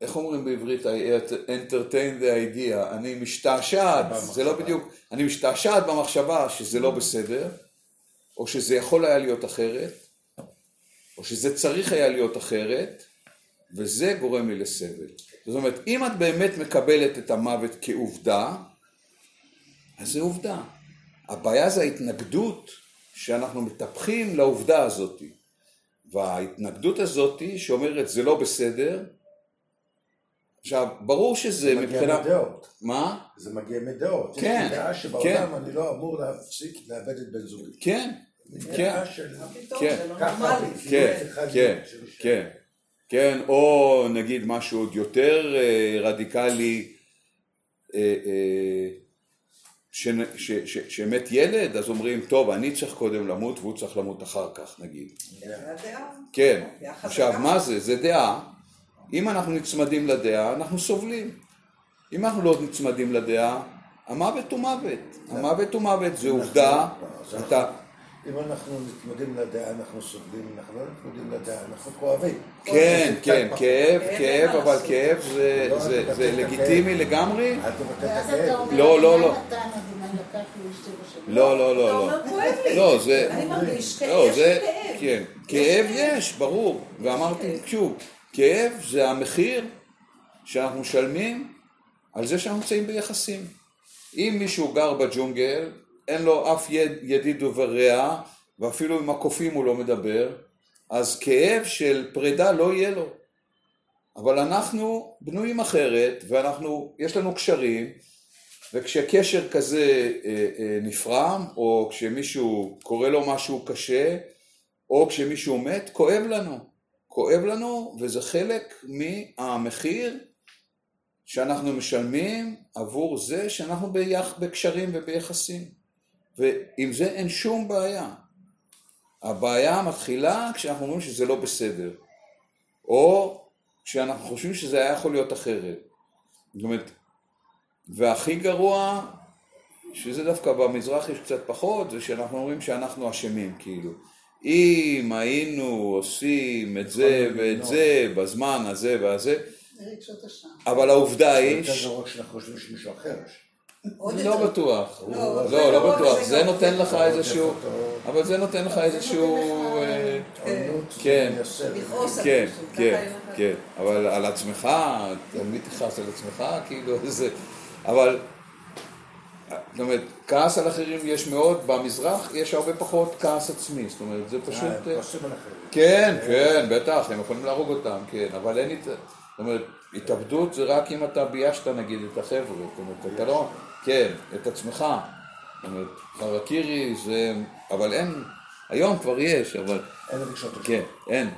איך אומרים בעברית, I entertain the idea, אני משתעשעת, זה לא בדיוק, אני משתעשעת במחשבה שזה לא בסדר, או שזה יכול היה להיות אחרת, או שזה צריך היה להיות אחרת, וזה גורם לי לסבל. זאת אומרת, אם את באמת מקבלת את המוות כעובדה, אז זה עובדה. הבעיה זה ההתנגדות שאנחנו מטפחים לעובדה הזאת. וההתנגדות הזאת שאומרת זה לא בסדר, עכשיו, ברור שזה זה מגיע מבחינה... מדעות. מה? זה מגיע מדעות. כן, יש לי דעה כן. שבעולם אני לא אמור להפסיק לאבד את בן זוגי. כן, כן. של... כן. לא. כן, כן, אישה. כן, כן, או נגיד משהו עוד יותר אה, רדיקלי, אה, אה, שמת ילד, אז אומרים, טוב, אני צריך קודם למות והוא צריך למות אחר כך, נגיד. כן, עכשיו. מה זה? זה דעה. אם אנחנו נצמדים לדעה, אנחנו סובלים. אם אנחנו לא נצמדים לדעה, המוות הוא מוות. המוות הוא מוות, זה עובדה. אז אתה... אם אנחנו נצמדים לדעה, אנחנו סובלים, אנחנו לא נצמדים לדעה, אנחנו כואבים. כן, זה כן, קצת כאב, כאב אבל. כאב זה- לא, זה- לגיטימי. לגמרי. אל תבטא את הכאב. לא, לא, לא. לא, לא, אתה לא, לא. אומר, כואב לי. לא, זה... אני מרגיש כאב, לא, כאב. כן. כאב יש, ברור. ואמרתי, שוב, כאב זה המחיר שאנחנו משלמים על זה שאנחנו נמצאים ביחסים. אם מישהו גר בג'ונגל, אין לו אף יד, ידיד ורע, ואפילו עם הקופים הוא לא מדבר, אז כאב של פרידה לא יהיה לו. אבל אנחנו בנויים אחרת, ואנחנו, יש לנו קשרים, וכשקשר כזה אה, אה, נפרם, או כשמישהו קורה לו משהו קשה, או כשמישהו מת, כואב לנו. כואב לנו, וזה חלק מהמחיר שאנחנו משלמים עבור זה שאנחנו ביח, בקשרים וביחסים. ועם זה אין שום בעיה. הבעיה מתחילה כשאנחנו אומרים שזה לא בסדר. או כשאנחנו חושבים שזה היה יכול להיות אחרת. זאת אומרת, והכי גרוע, שזה דווקא במזרח יש קצת פחות, זה שאנחנו אומרים שאנחנו אשמים, כאילו. אם היינו עושים את זה ואת זה בזמן הזה והזה, זה. אבל העובדה זה היא, יותר ש- גרוע כשאנחנו חושבים שמישהו אחר. לא. בטוח, לא, לא, לא בטוח, זה. נותן לך איזשהו, אבל זה נותן לך איזשהו, אה, כן. כן, כן. כן, אבל על עצמך, תמיד תכעס על עצמך, כאילו, זה, אבל, זאת אומרת, כעס על אחרים יש מאוד, במזרח יש הרבה פחות כעס עצמי, זאת אומרת, זה פשוט, אה, אה. כן, כן, בטח, הם יכולים להרוג אותם, כן, אבל אין, זאת אומרת, התאבדות זה רק אם אתה ביישת נגיד את החבר'ה, זאת אומרת, אתה לא, כן, את עצמך, חרקירי זה, אבל אין, היום כבר יש, אבל, אין רגשות. כן, אין.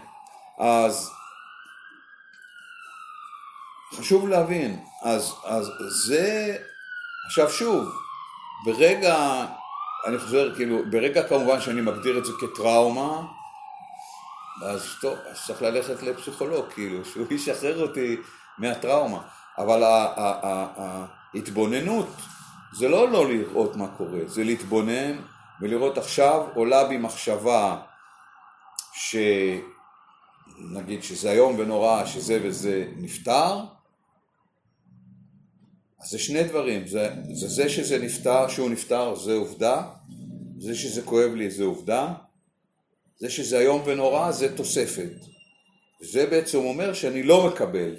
אז חשוב להבין, אז, אז זה, עכשיו שוב, ברגע, אני חוזר, כאילו, ברגע כמובן שאני מגדיר את זה כטראומה, אז טוב, אז צריך ללכת לפסיכולוג, כאילו, שהוא ישחרר אותי מהטראומה. אבל ההתבוננות זה לא לא לראות מה קורה, זה להתבונן ולראות עכשיו עולה בי מחשבה שנגיד שזה איום ונורא שזה וזה נפתר, אז זה שני דברים, זה זה, זה שזה נפתר, שהוא נפתר זה עובדה, זה שזה כואב לי זה עובדה, זה שזה איום ונורא זה תוספת. זה בעצם אומר שאני לא מקבל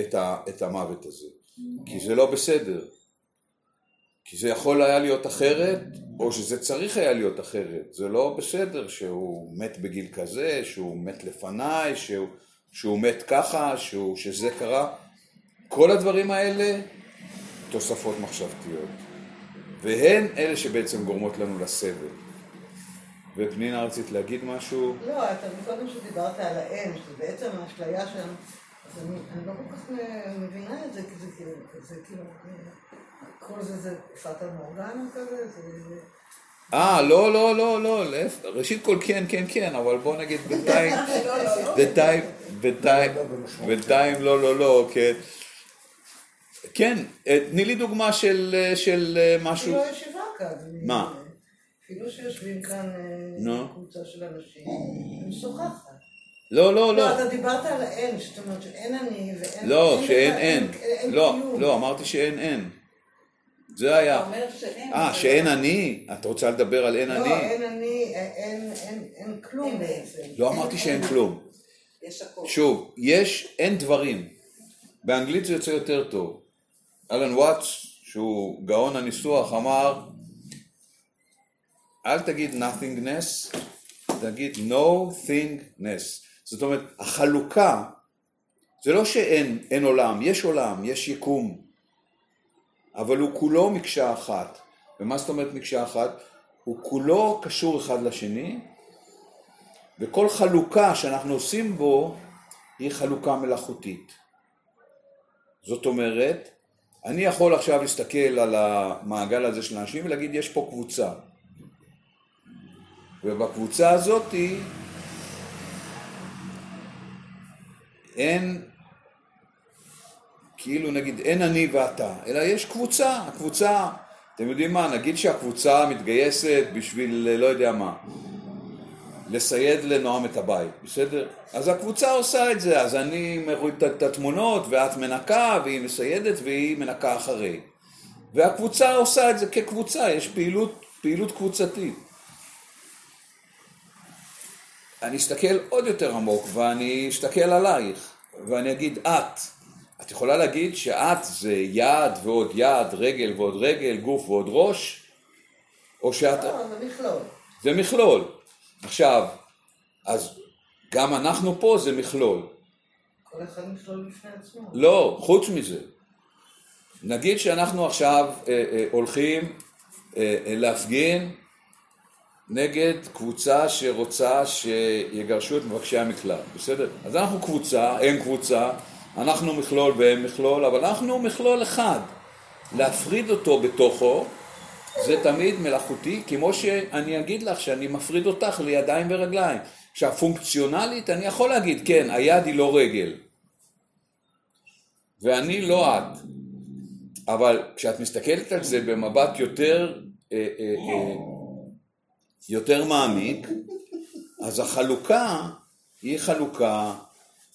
את, ה, את המוות הזה, כי זה לא בסדר. כי זה יכול היה להיות אחרת, או שזה צריך היה להיות אחרת. זה לא בסדר שהוא מת בגיל כזה, שהוא מת לפניי, שהוא, שהוא מת ככה, שהוא, שזה קרה. כל הדברים האלה תוספות מחשבתיות. והן אלה שבעצם גורמות לנו לסבל. ופנינה רצית להגיד משהו? לא, אתה מקודם שדיברת על האם, שזה בעצם האשליה שם, אני, אני לא כל כך מבינה את זה, כי זה כאילו, זה כאילו, כל זה זה פאטה מורגנה כזה, זה... אה, לא, לא, לא, לא. ראשית כל כן, כן, כן, אבל בוא נגיד בינתיים, בינתיים, בינתיים, בינתיים לא, לא, לא, כן. כן, אה, תני לי דוגמה של, אה, של אה, משהו. אפילו הישיבה כאן. מה? אפילו שיושבים כאן. קבוצה של אנשים, אני משוחחת. לא, לא, לא, לא. אתה דיברת על האין, זאת אומרת שאין אני ואין... לא, אין שאין אין. אין לא. לא, אמרתי שאין אין. זה היה. אתה אומר שאין. אה, שאין אני? את רוצה לדבר על אין לא, אני? אין אני, אין- אין- אין כלום. בעצם. לא אמרתי שאין. כלום. יש הכל. שוב, יש, אין דברים. באנגלית זה יוצא יותר טוב. אלן וואטס, שהוא גאון הניסוח, אמר, אל תגיד nothingness, תגיד no thingness. זאת אומרת, החלוקה, זה לא שאין אין עולם, יש עולם, יש יקום, אבל הוא כולו מקשה אחת. ומה זאת אומרת מקשה אחת? הוא כולו קשור אחד לשני, וכל חלוקה שאנחנו עושים בו היא חלוקה מלאכותית. זאת אומרת, אני יכול עכשיו להסתכל על המעגל הזה של האנשים ולהגיד יש פה קבוצה. ובקבוצה הזאת אין, כאילו נגיד אין אני ואתה, אלא יש קבוצה, הקבוצה, אתם יודעים מה, נגיד שהקבוצה מתגייסת בשביל לא יודע מה, לסייד לנועם את הבית, בסדר? אז הקבוצה עושה את זה, אז אני מוריד את- התמונות ואת מנקה והיא מסיידת והיא מנקה אחרי. והקבוצה עושה את זה כקבוצה, יש פעילות, פעילות קבוצתית. אני אסתכל עוד יותר עמוק ואני אסתכל עלייך ואני אגיד את. את יכולה להגיד שאת זה יד ועוד יד, רגל ועוד רגל, גוף ועוד ראש? או שאת... לא, זה מכלול. זה מכלול. עכשיו, אז גם אנחנו פה זה מכלול. כל אחד מכלול בפני עצמו. לא, חוץ מזה. נגיד שאנחנו עכשיו אה, אה, הולכים אה, אה, להפגין נגד קבוצה שרוצה שיגרשו את מבקשי המקלט, בסדר? אז אנחנו קבוצה, הם קבוצה, אנחנו מכלול והם מכלול, אבל אנחנו מכלול אחד. להפריד אותו בתוכו זה תמיד מלאכותי, כמו שאני אגיד לך שאני מפריד אותך לידיים ורגליים. עכשיו, פונקציונלית אני יכול להגיד, כן, היד היא לא רגל, ואני לא את. אבל כשאת מסתכלת על זה במבט יותר, אה, אה, אה, יותר מעמיק, אז החלוקה היא חלוקה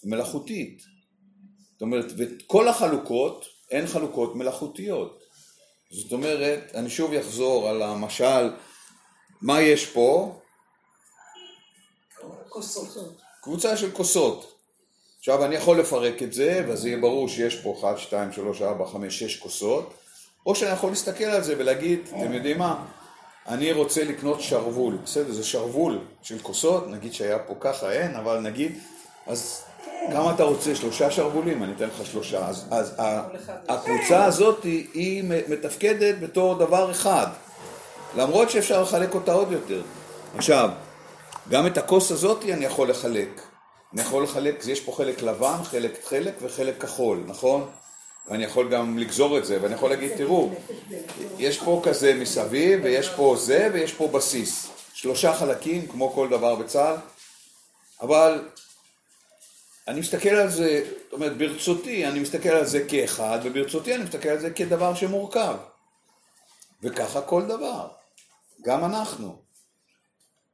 מלאכותית. זאת אומרת, וכל החלוקות הן חלוקות מלאכותיות. זאת אומרת, אני שוב אחזור על המשל, מה יש פה? כוסות. קבוצה של כוסות. עכשיו אני יכול לפרק את זה, ואז יהיה ברור שיש פה 1, 2, 3, 4, 5, 6 כוסות, או שאני יכול להסתכל על זה ולהגיד, אתם יודעים מה? אני רוצה לקנות שרוול, בסדר, זה שרוול של כוסות, נגיד שהיה פה ככה, אין, אבל נגיד, אז כמה אתה רוצה? שלושה שרוולים? אני אתן לך שלושה. אז, אז הקבוצה הזאת היא, היא מתפקדת בתור דבר אחד, למרות שאפשר לחלק אותה עוד יותר. עכשיו, גם את הכוס הזאת אני יכול לחלק. אני יכול לחלק, יש פה חלק לבן, חלק תכלת וחלק כחול, נכון? ואני יכול גם לגזור את זה, ואני יכול להגיד, תראו, יש פה כזה מסביב, ויש פה זה, ויש פה בסיס. שלושה חלקים, כמו כל דבר בצה"ל, אבל אני מסתכל על זה, זאת אומרת, ברצותי, אני מסתכל על זה כאחד, וברצותי אני מסתכל על זה כדבר שמורכב. וככה כל דבר, גם אנחנו.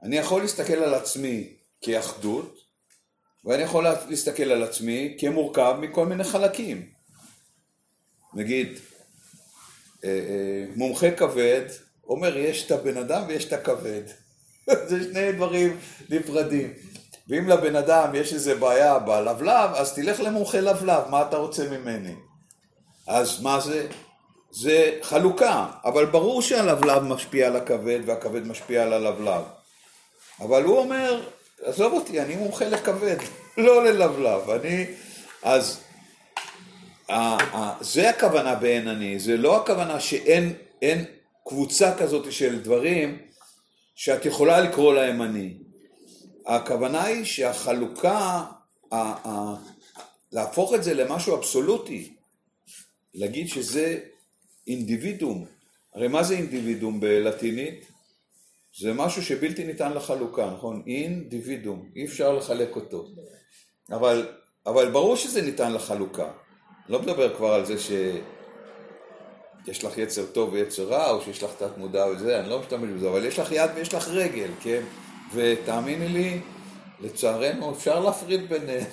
אני יכול להסתכל על עצמי כאחדות, ואני יכול להסתכל על עצמי כמורכב מכל מיני חלקים. נגיד, אה, אה, מומחה כבד אומר, יש את הבן אדם ויש את הכבד. זה שני דברים נפרדים. ואם לבן אדם יש איזה בעיה בלבלב, אז תלך למומחה לבלב, מה אתה רוצה ממני? אז מה זה? זה חלוקה, אבל ברור שהלבלב משפיע על הכבד והכבד משפיע על הלבלב. אבל הוא אומר, עזוב אותי, אני מומחה לכבד, לא ללבלב. אני... אז זה הכוונה באין אני, זה לא הכוונה שאין אין, קבוצה כזאת של דברים שאת יכולה לקרוא להם אני. הכוונה היא שהחלוקה, ה- ה- להפוך את זה למשהו אבסולוטי, להגיד שזה אינדיבידום, הרי מה זה אינדיבידום בלטינית? זה משהו שבלתי ניתן לחלוקה, נכון? אינדיבידום, אי אפשר לחלק אותו. אבל, אבל ברור שזה ניתן לחלוקה. לא מדבר כבר על זה שיש לך יצר טוב ויצר רע, או שיש לך תת מודע וזה, אני לא משתמש בזה, אבל יש לך יד ויש לך רגל, כן? ותאמיני לי, לצערנו אפשר להפריד ביניהם.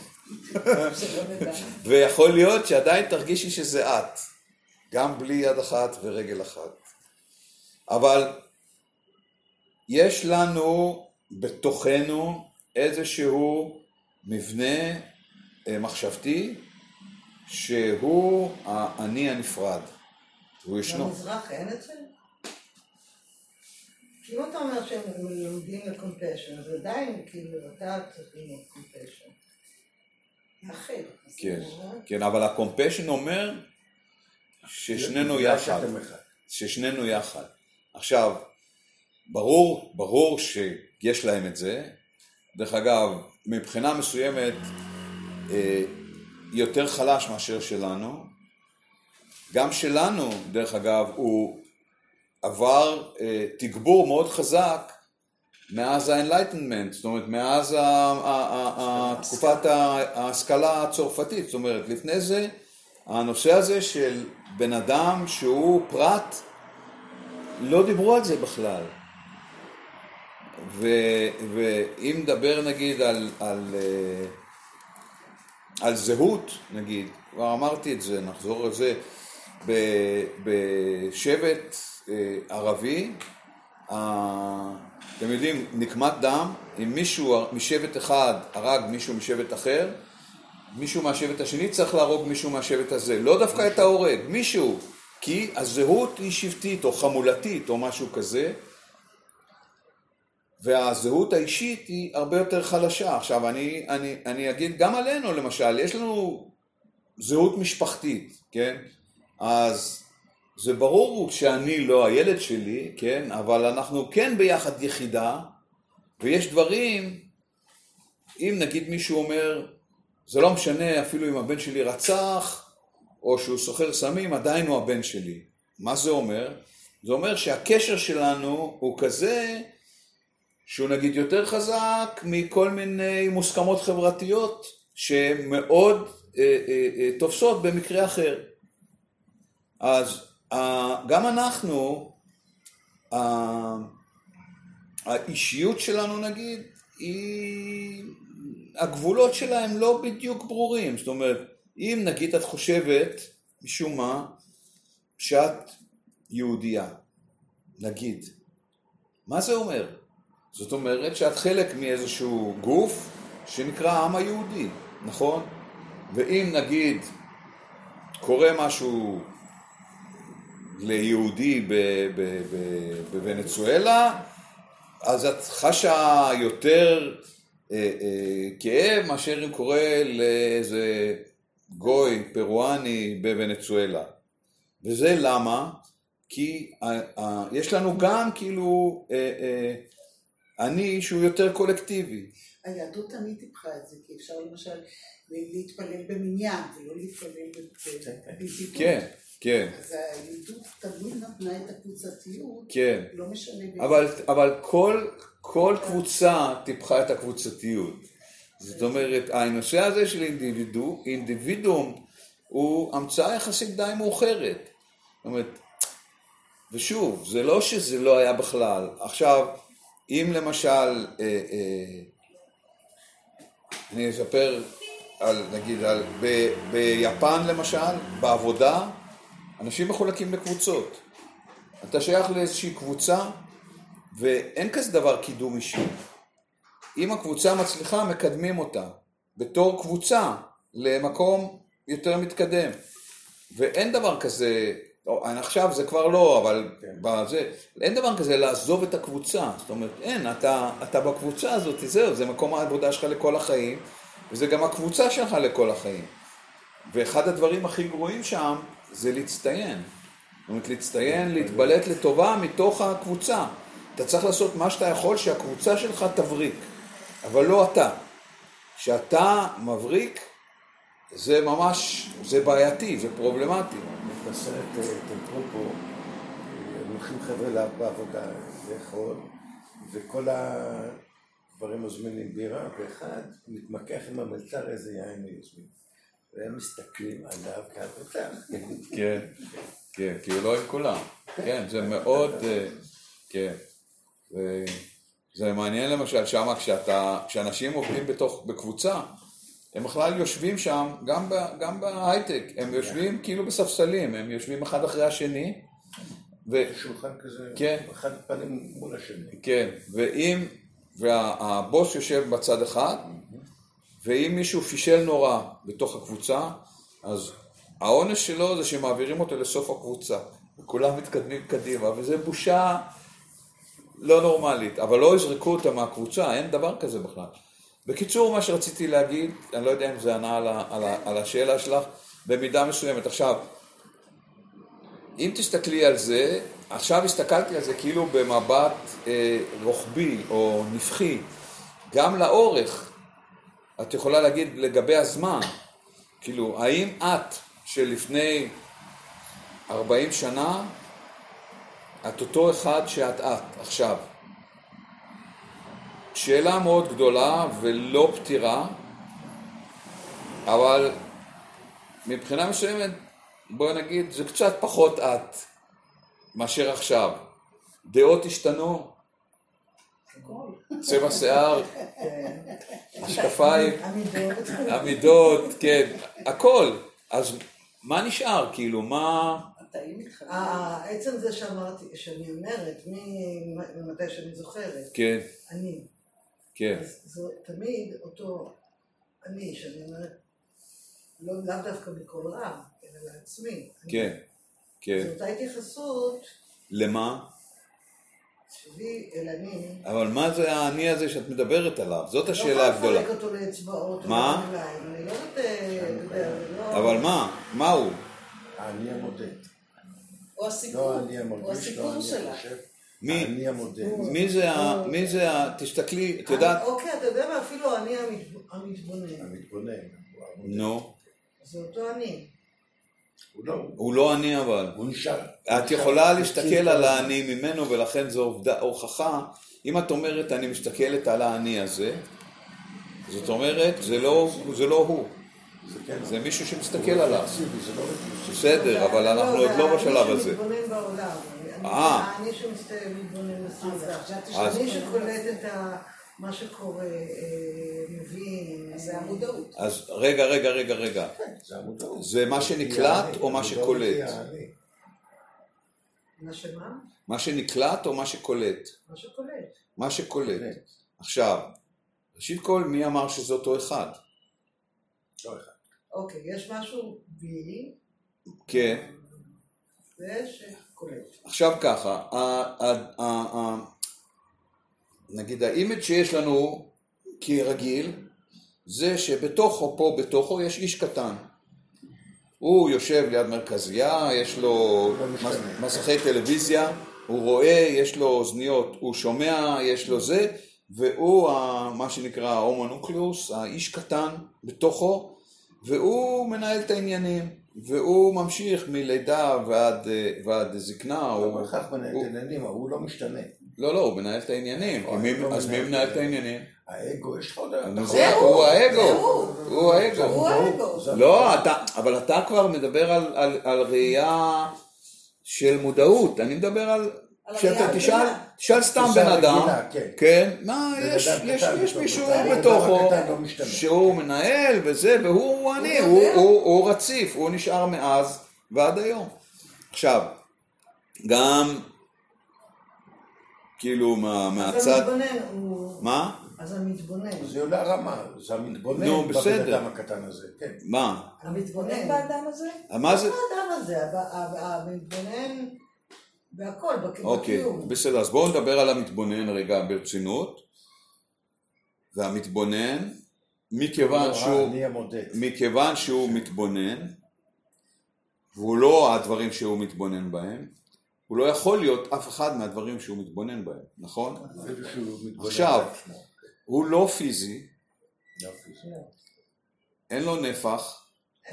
ויכול להיות שעדיין תרגישי שזה את, גם בלי יד אחת ורגל אחת. אבל יש לנו בתוכנו איזשהו מבנה אה, מחשבתי שהוא האני הנפרד. הוא ישנו. במזרח אין את זה? כי אם אתה אומר שהם לומדים ל compassion, אז עדיין, כאילו, אתה צריך ללמוד compassion. כן, כן, אבל ה compassion אומר ששנינו יחד. ששנינו יחד. עכשיו, ברור, ברור שיש להם את זה. דרך אגב, מבחינה מסוימת אה, יותר חלש מאשר שלנו. גם שלנו, דרך אגב, הוא עבר אה, תגבור מאוד חזק מאז ה-Enlightenment, זאת אומרת, מאז תקופת ההשכלה הצרפתית. זאת אומרת, לפני זה, הנושא הזה של בן אדם שהוא פרט, לא דיברו על זה בכלל. ואם נדבר נגיד על, על, אה, על זהות, נגיד, כבר אמרתי את זה, נחזור לזה, בשבט ערבי, ה- אתם יודעים, נקמת דם, אם מישהו משבט אחד הרג מישהו משבט אחר, מישהו מהשבט השני צריך להרוג מישהו מהשבט הזה, לא דווקא את ההורג, מישהו, כי הזהות היא שבטית או חמולתית או משהו כזה, והזהות האישית היא הרבה יותר חלשה. עכשיו, אני, אני, אני אגיד גם עלינו למשל, יש לנו זהות משפחתית, כן? אז זה ברור שאני לא הילד שלי, כן? אבל אנחנו כן ביחד יחידה, ויש דברים, אם נגיד מישהו אומר, זה לא משנה אפילו אם הבן שלי רצח, או שהוא סוחר סמים, עדיין הוא הבן שלי. מה זה אומר? זה אומר שהקשר שלנו הוא כזה שהוא נגיד יותר חזק מכל מיני מוסכמות חברתיות שמאוד אה, אה, אה, תופסות במקרה אחר. אז אה, גם אנחנו, אה, האישיות שלנו נגיד, היא, הגבולות שלה הם לא בדיוק ברורים. זאת אומרת, אם נגיד את חושבת, משום מה, שאת יהודייה, נגיד, מה זה אומר? זאת אומרת שאת חלק מאיזשהו גוף שנקרא העם היהודי, נכון? ואם נגיד קורה משהו ליהודי ב- ב- ב- בוונצואלה, אז את חשה יותר אה, אה, כאב מאשר אם קורה לאיזה גוי פרואני בוונצואלה. וזה למה? כי אה, יש לנו גם כאילו אני שהוא יותר קולקטיבי. היהדות תמיד טיפחה את זה, כי אפשר למשל להתפלל במניין ולא להתפלל ב- בזיווג. כן, כן, אז היהדות תמיד נתנה את הקבוצתיות, כן. לא משנה. אבל, אבל כל, כל קבוצה טיפחה את הקבוצתיות. זאת אומרת, הנושא הזה של אינדיבידו, אינדיבידום הוא המצאה יחסית די מאוחרת. זאת אומרת, ושוב, זה לא שזה לא היה בכלל. עכשיו, אם למשל, אה, אה, אני אספר על, נגיד, על, ב, ביפן למשל, בעבודה, אנשים מחולקים לקבוצות. אתה שייך לאיזושהי קבוצה, ואין כזה דבר קידום אישי. אם הקבוצה מצליחה, מקדמים אותה בתור קבוצה למקום יותר מתקדם. ואין דבר כזה, או, עכשיו זה כבר לא, אבל בזה, אין דבר כזה לעזוב את הקבוצה. זאת אומרת, אין, אתה, אתה בקבוצה הזאת, זהו, זה מקום העבודה שלך לכל החיים, וזה גם הקבוצה שלך לכל החיים. ואחד הדברים הכי גרועים שם זה להצטיין. זאת אומרת, להצטיין, להתבלט לטובה מתוך הקבוצה. אתה צריך לעשות מה שאתה יכול שהקבוצה שלך תבריק, אבל לא אתה. כשאתה מבריק, זה ממש, זה בעייתי, זה פרובלמטי. בסרט אה, טמפרופו, אה, הולכים חבר'ה בעבודה לאכול, וכל הדברים מזמינים בירה, ואחד מתמקח עם המלצר איזה יין הוא יזמין. והם מסתכלים עליו כעבודה. כן, כן, כי הוא לא עם כולם. כן, זה מאוד, אה, כן. זה מעניין למשל שמה כשאתה, כשאנשים עובדים בתוך, בקבוצה, הם בכלל יושבים שם, גם, ב, גם בהייטק, הם יושבים כאילו בספסלים, הם יושבים אחד אחרי השני, ו... שולחן כזה, כן. אחד פנים מול השני. כן, ואם, והבוס יושב בצד אחד, ואם מישהו פישל נורא בתוך הקבוצה, אז העונש שלו זה שמעבירים אותו לסוף הקבוצה, וכולם מתקדמים קדימה, וזה בושה לא נורמלית, אבל לא יזרקו אותה מהקבוצה, אין דבר כזה בכלל. בקיצור, מה שרציתי להגיד, אני לא יודע אם זה ענה על, ה, על, ה, על השאלה שלך, במידה מסוימת. עכשיו, אם תסתכלי על זה, עכשיו הסתכלתי על זה כאילו במבט אה, רוחבי או נפחי, גם לאורך, את יכולה להגיד לגבי הזמן, כאילו, האם את שלפני 40 שנה, את אותו אחד שאת את עכשיו? שאלה מאוד גדולה ולא פתירה, אבל מבחינה מסוימת, בואי נגיד, זה קצת פחות את מאשר עכשיו. דעות השתנו, צבע שיער, משקפיים, עמידות. כן, הכל. אז מה נשאר? כאילו, מה... עצם זה שאמרתי, שאני אומרת, ממתי שאני זוכרת, כן, אני, כן, אז זה תמיד אותו אני, שאני אומרת, לא, לאו דווקא בקול רם, אלא לעצמי. אני- כן, כן. זו אותה התייחסות למה? שלי אל אני. אבל מה זה האני הזה שאת מדברת עליו? זאת לא השאלה יכולה הגדולה. לפרק אותו לאצבעות. מה? אני לא יודעת, זה לא... אבל מה? מה הוא? האני המודד. או הסיפור, לא לא הסיפור אני שלה. מי? מי זה ה... מי זה ה... תסתכלי, את יודעת? אוקיי, אתה יודע מה? אפילו אני המת- המתבונן. המתבונן. הוא. נו. זה אותו אני. הוא לא, הוא לא אני אבל. הוא נשאר. את יכולה להסתכל על האני ממנו ולכן זו עובדה, הוכחה. אם את אומרת אני מסתכלת על האני הזה, זאת אומרת זה לא, זה לא הוא, זה כן. זה מישהו שמסתכל עליו. לא. בסדר, אבל אנחנו עוד לא בשלב אני הזה. שמתבונן בעולם. אני- אה. אני שמתבונן בסביבה. אני שזה- שקולט את ה- מה שקורה, אה, מבין. אז זה המודעות. אז רגע, רגע, רגע, רגע. זה המודעות. זה מה שנקלט או מה שקולט? היא האני. מה שמה? מה שנקלט או מה שקולט? מה שקולט. מה שקולט. עכשיו, ראשית כל, מי אמר שזה אותו אחד? לא אחד. אוקיי, יש משהו בי, כן. ושקולט. עכשיו ככה, נגיד ה image שיש לנו כרגיל, זה שבתוכו, פה בתוכו, יש איש קטן. הוא יושב ליד מרכזייה, יש לו מסכי טלוויזיה, הוא רואה, יש לו אוזניות, הוא שומע, יש לו זה, והוא ה- מה שנקרא ההומונקולוס, האיש קטן בתוכו, והוא מנהל את העניינים, והוא ממשיך מלידה ועד, אה, ועד זקנה. לא הוא- בהכרח מנהל הוא- את העניינים, הוא לא משתנה. לא, לא, הוא מנהל את העניינים. אז מי מנהל את העניינים? האגו, יש לך עוד... נו, נכון. זה- הוא האגו. הוא האגו. הוא האגו. לא, אבל אתה כבר מדבר על, ראייה של מודעות, אני מדבר על... שאתה תשאל. תשאל סתם בן אדם, כן. כן, מה, יש, מישהו בתוכו, לא. שהוא מנהל וזה, והוא אני, הוא הוא, יודע. הוא, הוא רציף, הוא נשאר מאז ועד היום. עכשיו, גם, כאילו, מה, אז מהצד, המתבונן הוא... מה? אז המתבונן. זה עולה רמה, זה המתבונן נו, בבן בסדר. אדם הקטן הזה, כן. מה? המתבונן. מתבונן באדם הזה? מה זה? מה האדם הזה? המתבונן בהכל, בק- אוקיי, בקיום. בסדר, אז בואו נדבר על המתבונן רגע ברצינות. והמתבונן, מכיוון לא, שהוא, אני המודד. מכיוון שהוא מתבונן, והוא לא הדברים שהוא מתבונן בהם, הוא לא יכול להיות אף אחד מהדברים שהוא מתבונן בהם, נכון? עכשיו, בעצמו. הוא לא פיזי, יופי. אין לו נפח,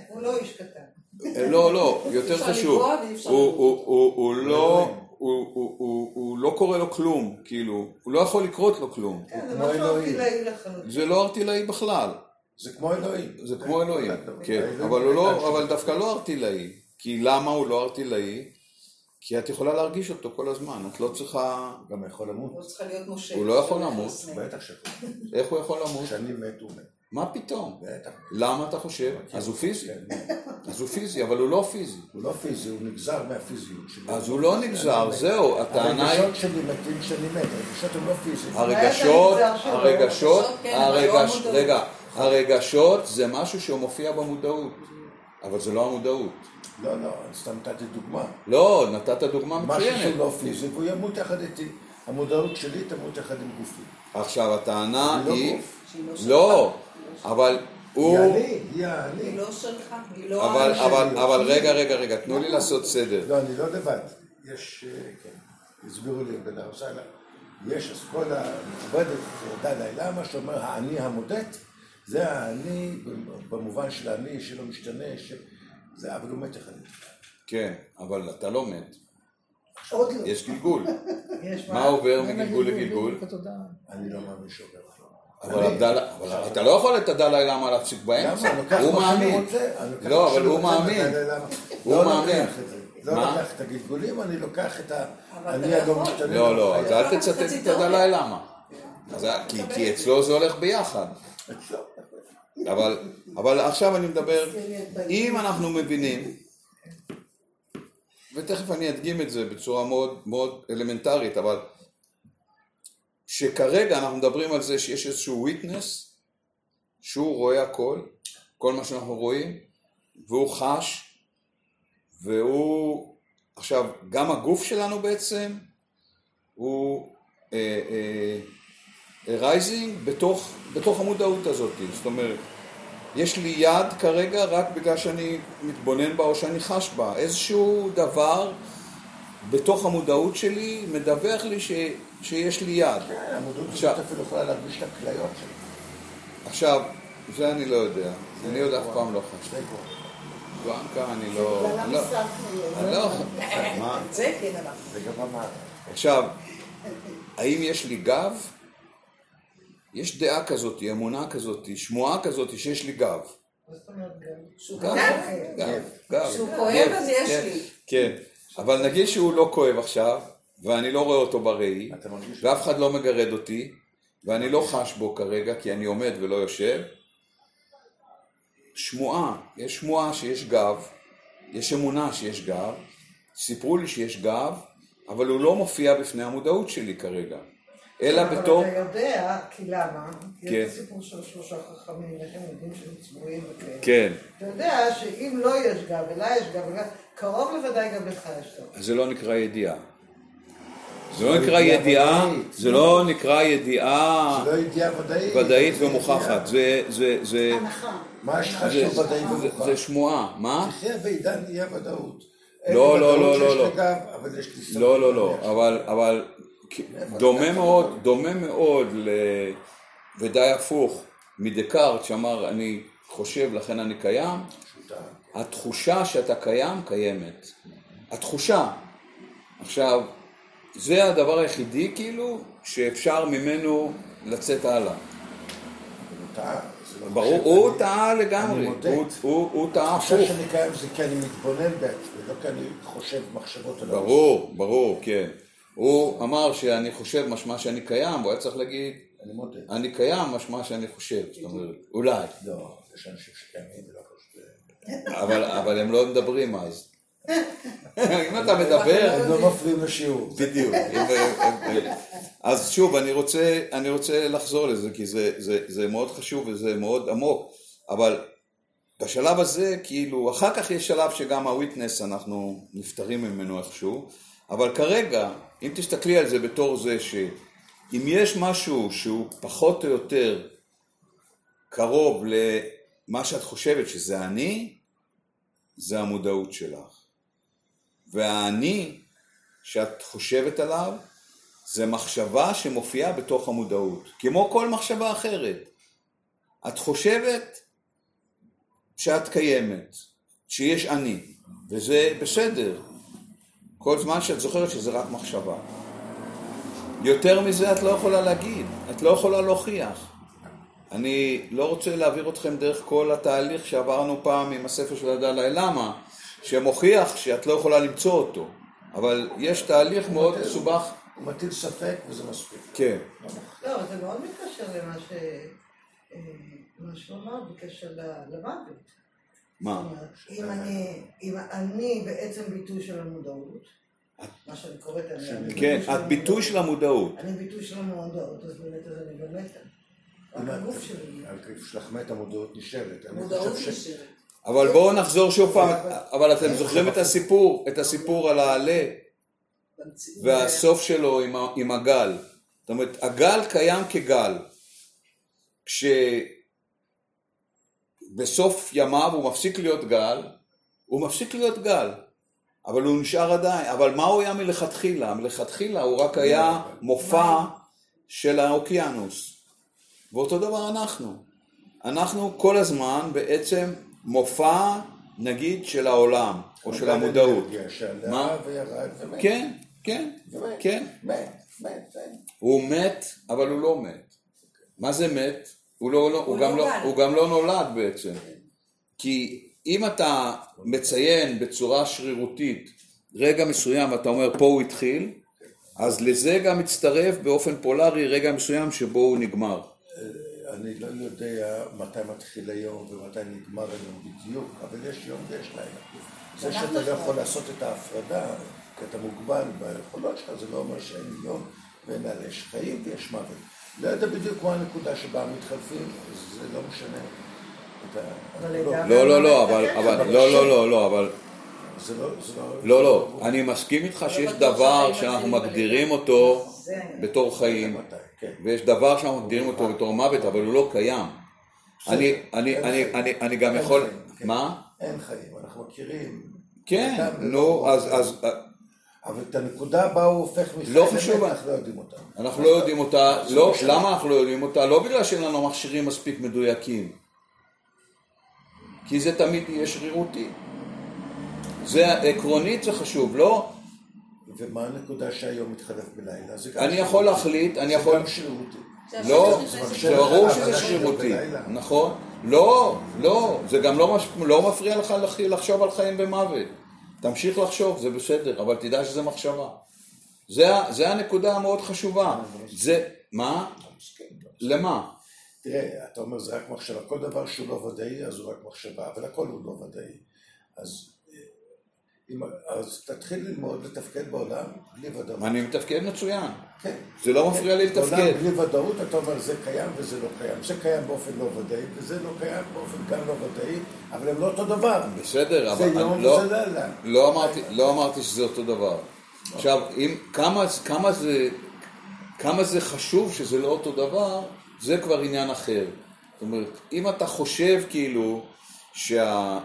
הוא לא איש קטן. אה, לא, לא, יותר חשוב, הוא- הוא לא, הוא- הוא- הוא- הוא לא קורא לו כלום, כאילו, הוא לא יכול לקרות לו כלום, כן, זה משהו. ארטילאי לחלוטין. זה לא ארטילאי בכלל, זה כמו אלוהים. זה כמו אלוהים, כן, לא. אבל דווקא לא ארטילאי, כי למה הוא לא ארטילאי? כי את יכולה להרגיש אותו כל הזמן, את לא צריכה, גם יכול למות. לא צריכה להיות משה. הוא לא יכול למות. בטח שיכול. איך הוא יכול למות? כשאני מת הוא מת. מה פתאום? בטח. למה אתה חושב? אז הוא פיזי, כן. אז הוא פיזי, אבל הוא לא פיזי, הוא לא פיזי, הוא נגזר מהפיזיות שלי. אז הוא לא נגזר. זהו, הטענה היא, הרגשות שלי מתים כשאני מת, הרגשות הם לא פיזיים. הרגשות, שלו. הרגשות, הרגשות, כן, לא הרגש, המודעות. רגע, הרגשות זה משהו שמופיע במודעות, אבל זה לא המודעות. לא, לא, סתם נתתי דוגמה. לא, נתת דוגמה משהו שהוא מצוינת. לא פיזי, והוא ימות יחד איתי. המודעות שלי תמות יחד עם גופי. עכשיו, הטענה היא לא היא, גוף. לא שלך. לא, אבל הוא, היא אני, היא אני. היא לא שלך. היא לא... אבל, אבל. רגע, רגע, רגע, תנו לי לעשות סדר. לא, אני לא לבד. יש, אה, כן, הסבירו לי בלהרסלה. יש אז כל המכובדת, דלאי למה, שאומר האני המודד, זה האני במובן של האני שלא משתנה, ש... זה אבל הוא מת איתי. כן, אבל אתה לא מת, עוד לא. יש גלגול. יש מה עובר מגלגול לגלגול? אני לא מאמין שעובר. אבל אתה לא יכול את הדלאי למה להפסיק באמצע, הוא מאמין. לא, אבל הוא מאמין. הוא לא מאמין. את זה. לא? לוקח את הגלגולים, אני לוקח את ה... אני יכול. משתנה. לא, לא, אז. אל תצטט את הדלאי למה. אז ה- כי- כי אצלו זה הולך ביחד. אצלו. אבל, אבל עכשיו אני מדבר, אם אנחנו מבינים, ותכף אני אדגים את זה בצורה מאוד מאוד אלמנטרית, אבל שכרגע אנחנו מדברים על זה שיש איזשהו witness, שהוא רואה הכל, כל מה שאנחנו רואים, והוא חש, והוא, עכשיו, גם הגוף שלנו בעצם, הוא אה, אה, arising בתוך, בתוך המודעות הזאת, זאת אומרת, יש לי יד כרגע רק בגלל שאני מתבונן בה או שאני חש בה, איזשהו דבר בתוך המודעות שלי מדווח לי ש, שיש לי יד. כן, המודעות עכשיו- הזאת אפילו יכולה להרגיש את הכליות שלי. עכשיו, זה אני לא יודע, אני עוד אף פעם לא חשתי. זה. בלנקה אני לא... אני לא- לא... מה? זה כן. זה אמר. עכשיו, האם יש לי גב? יש דעה כזאת, אמונה כזאת, שמועה כזאת שיש לי גב. מה זאת אומרת גם? שהוא גב, כואב. גב, גב. שהוא כואב, גב, אז יש כן, לי. כן, אבל נגיד שהוא לא כואב עכשיו, ואני לא רואה אותו בראי? ואף אחד לא מגרד אותי, ואני לא חש בו כרגע, כי אני עומד ולא יושב. שמועה, יש שמועה שיש גב, יש אמונה שיש גב, סיפרו לי שיש גב, אבל הוא לא מופיע בפני המודעות שלי כרגע, אלא בתור... אבל אתה יודע, כי למה? כי כן. יש הסיפור של שלושה חכמים, איך הם יודעים שהם צבועים וכאלה. כן, אתה יודע שאם לא יש גב, ולה יש גב, קרוב לוודאי גם לך יש גב. זה לא נקרא ידיעה. זה לא לא נקרא ידיעה. זה לא נקרא ידיעה לא ודאית. ומוכחת. זה, זה, זה, הנחה. מה יש לך שהוא ודאי זה, ומוכח? זה שמועה, מה? תחיה בעידן אי הוודאות. לא, לא, לא, לא, לא. אבל יש לי סבלנות. לא, לא, לא, אבל דומה מאוד, דומה מאוד ל... ודי הפוך מדקארט שאמר אני חושב לכן אני קיים. התחושה שאתה קיים קיימת. התחושה. עכשיו, זה הדבר היחידי כאילו שאפשר ממנו לצאת הלאה. לא ברור, הוא טעה לגמרי. הוא- טעה התחושה הפוך. שאני קיים זה כי אני מתבונן בעצמי, לא כי אני חושב מחשבות על ברור, ברור, כן. הוא אמר שאני חושב משמע שאני קיים, הוא היה צריך להגיד, אני קיים משמע שאני חושב, זאת אומרת, אולי, לא, יש אנשים שקיימים ולא חושבים. אבל, אבל הם לא מדברים אז. אם אתה מדבר, הם לא מפריעים לשיעור. בדיוק. אז שוב, אני רוצה, אני רוצה לחזור לזה, כי זה, זה, זה מאוד חשוב וזה מאוד עמוק, אבל בשלב הזה, כאילו, אחר כך יש שלב שגם הוויטנס, אנחנו נפטרים ממנו איכשהו, אבל כרגע, אם תסתכלי על זה בתור זה שאם יש משהו שהוא פחות או יותר קרוב למה שאת חושבת שזה אני, זה המודעות שלך. והאני שאת חושבת עליו זה מחשבה שמופיעה בתוך המודעות, כמו כל מחשבה אחרת. את חושבת שאת קיימת, שיש אני, וזה בסדר, כל זמן שאת זוכרת שזה רק מחשבה. יותר מזה את לא יכולה להגיד, את לא יכולה להוכיח. אני לא רוצה להעביר אתכם דרך כל התהליך שעברנו פעם עם הספר של הדלאי למה, שמוכיח שאת לא יכולה למצוא אותו, אבל יש תהליך מאוד מסובך. הוא מטיל ספק וזה מספיק. כן. לא, זה מאוד מתקשר למה ש... אה, מה שהוא אמר בקשר למוות. מה? אם אני, אם אני בעצם ביטוי של המודעות, מה שאני קוראת כן, את ביטוי של המודעות. אני ביטוי של המודעות, אז באמת אני גם. רק הגוף שלי. הגוף שלך מת, המודעות נשארת. אני מודעות חושב ש- נשארת. אבל בואו נחזור שוב פעם, אבל אתם זוכרים את הסיפור, את הסיפור על העלה. והסוף שלו עם הגל. זאת אומרת, הגל קיים כגל. כשבסוף ימיו הוא מפסיק להיות גל, הוא מפסיק להיות גל. אבל הוא נשאר עדיין. אבל מה הוא היה מלכתחילה? מלכתחילה הוא רק היה מופע של האוקיינוס. ואותו דבר אנחנו. אנחנו כל הזמן בעצם מופע, נגיד, של העולם, או של המודעות. מה? כן, כן. כן. מת, מת, מת. הוא מת, אבל הוא לא מת. מה זה מת? הוא, לא, לא, הוא, הוא גם לא לא. הוא גם לא נולד בעצם. כי אם אתה מציין בצורה שרירותית רגע מסוים ואתה אומר פה הוא התחיל, אז לזה גם מצטרף באופן פולרי רגע מסוים שבו הוא נגמר. אני לא יודע מתי מתחיל היום ומתי נגמר היום בדיוק, אבל יש יום ויש לילה. זה שאתה לא יכול לעשות את ההפרדה, כי אתה מוגבל ביכולות שלך, זה לא אומר שאין יום ואין לילה. יש חיים ויש מוות. לא יודע בדיוק מה הנקודה שבה מתחלפים, זה לא משנה. לא, לא, לא, לא, אבל, אבל, לא, לא, לא, לא, אבל, זה לא, זה לא... לא, לא, אני מסכים איתך שיש דבר שאנחנו מגדירים אותו. בתור חיים, כן. ויש דבר שאנחנו מגדירים אותו בתור מוות, אבל הוא לא קיים. אני, אני, אני, אני, אני גם יכול, כן. מה? אין חיים, אנחנו מכירים. כן, נו. אז אבל את הנקודה בה הוא הופך מחי לא חשוב. אנחנו לא יודעים אותה. אנחנו לא יודעים אותה, לא, למה אנחנו לא יודעים אותה? לא בגלל שאין לנו מכשירים מספיק מדויקים. כי זה תמיד יהיה שרירותי. זה עקרונית זה חשוב, לא? ומה הנקודה שהיום מתחלף בלילה? זה גם אני יכול. להחליט, אני זה יכול... גם שרירותי. לא, זה זה ברור שזה זה שרירותי. נכון? לא, לא, זה גם לא, לא מפריע לך לח- לחשוב על חיים ומוות. תמשיך לחשוב, זה בסדר, אבל תדע שזה מחשבה. זה, זה הנקודה המאוד חשובה. זה, מה? למה? תראה, אתה אומר זה רק מחשבה. כל דבר שהוא לא ודאי, אז הוא רק מחשבה, אבל הכל הוא לא ודאי. אז, אז תתחיל ללמוד לתפקד בעולם בלי ודאות. אני מתפקד מצוין. כן. זה לא מפריע לי לתפקד. בעולם בלי ודאות, אתה אומר זה קיים וזה לא קיים. זה קיים באופן לא ודאי, וזה לא קיים באופן גם לא ודאי, אבל הם לא אותו דבר. בסדר, זה אבל יום אני לא, וזה לילה. לא, אמרתי, לא אמרתי שזה אותו דבר. עכשיו, זה, כמה זה חשוב שזה לא אותו דבר, זה כבר עניין אחר. זאת אומרת, אם אתה חושב כאילו שה...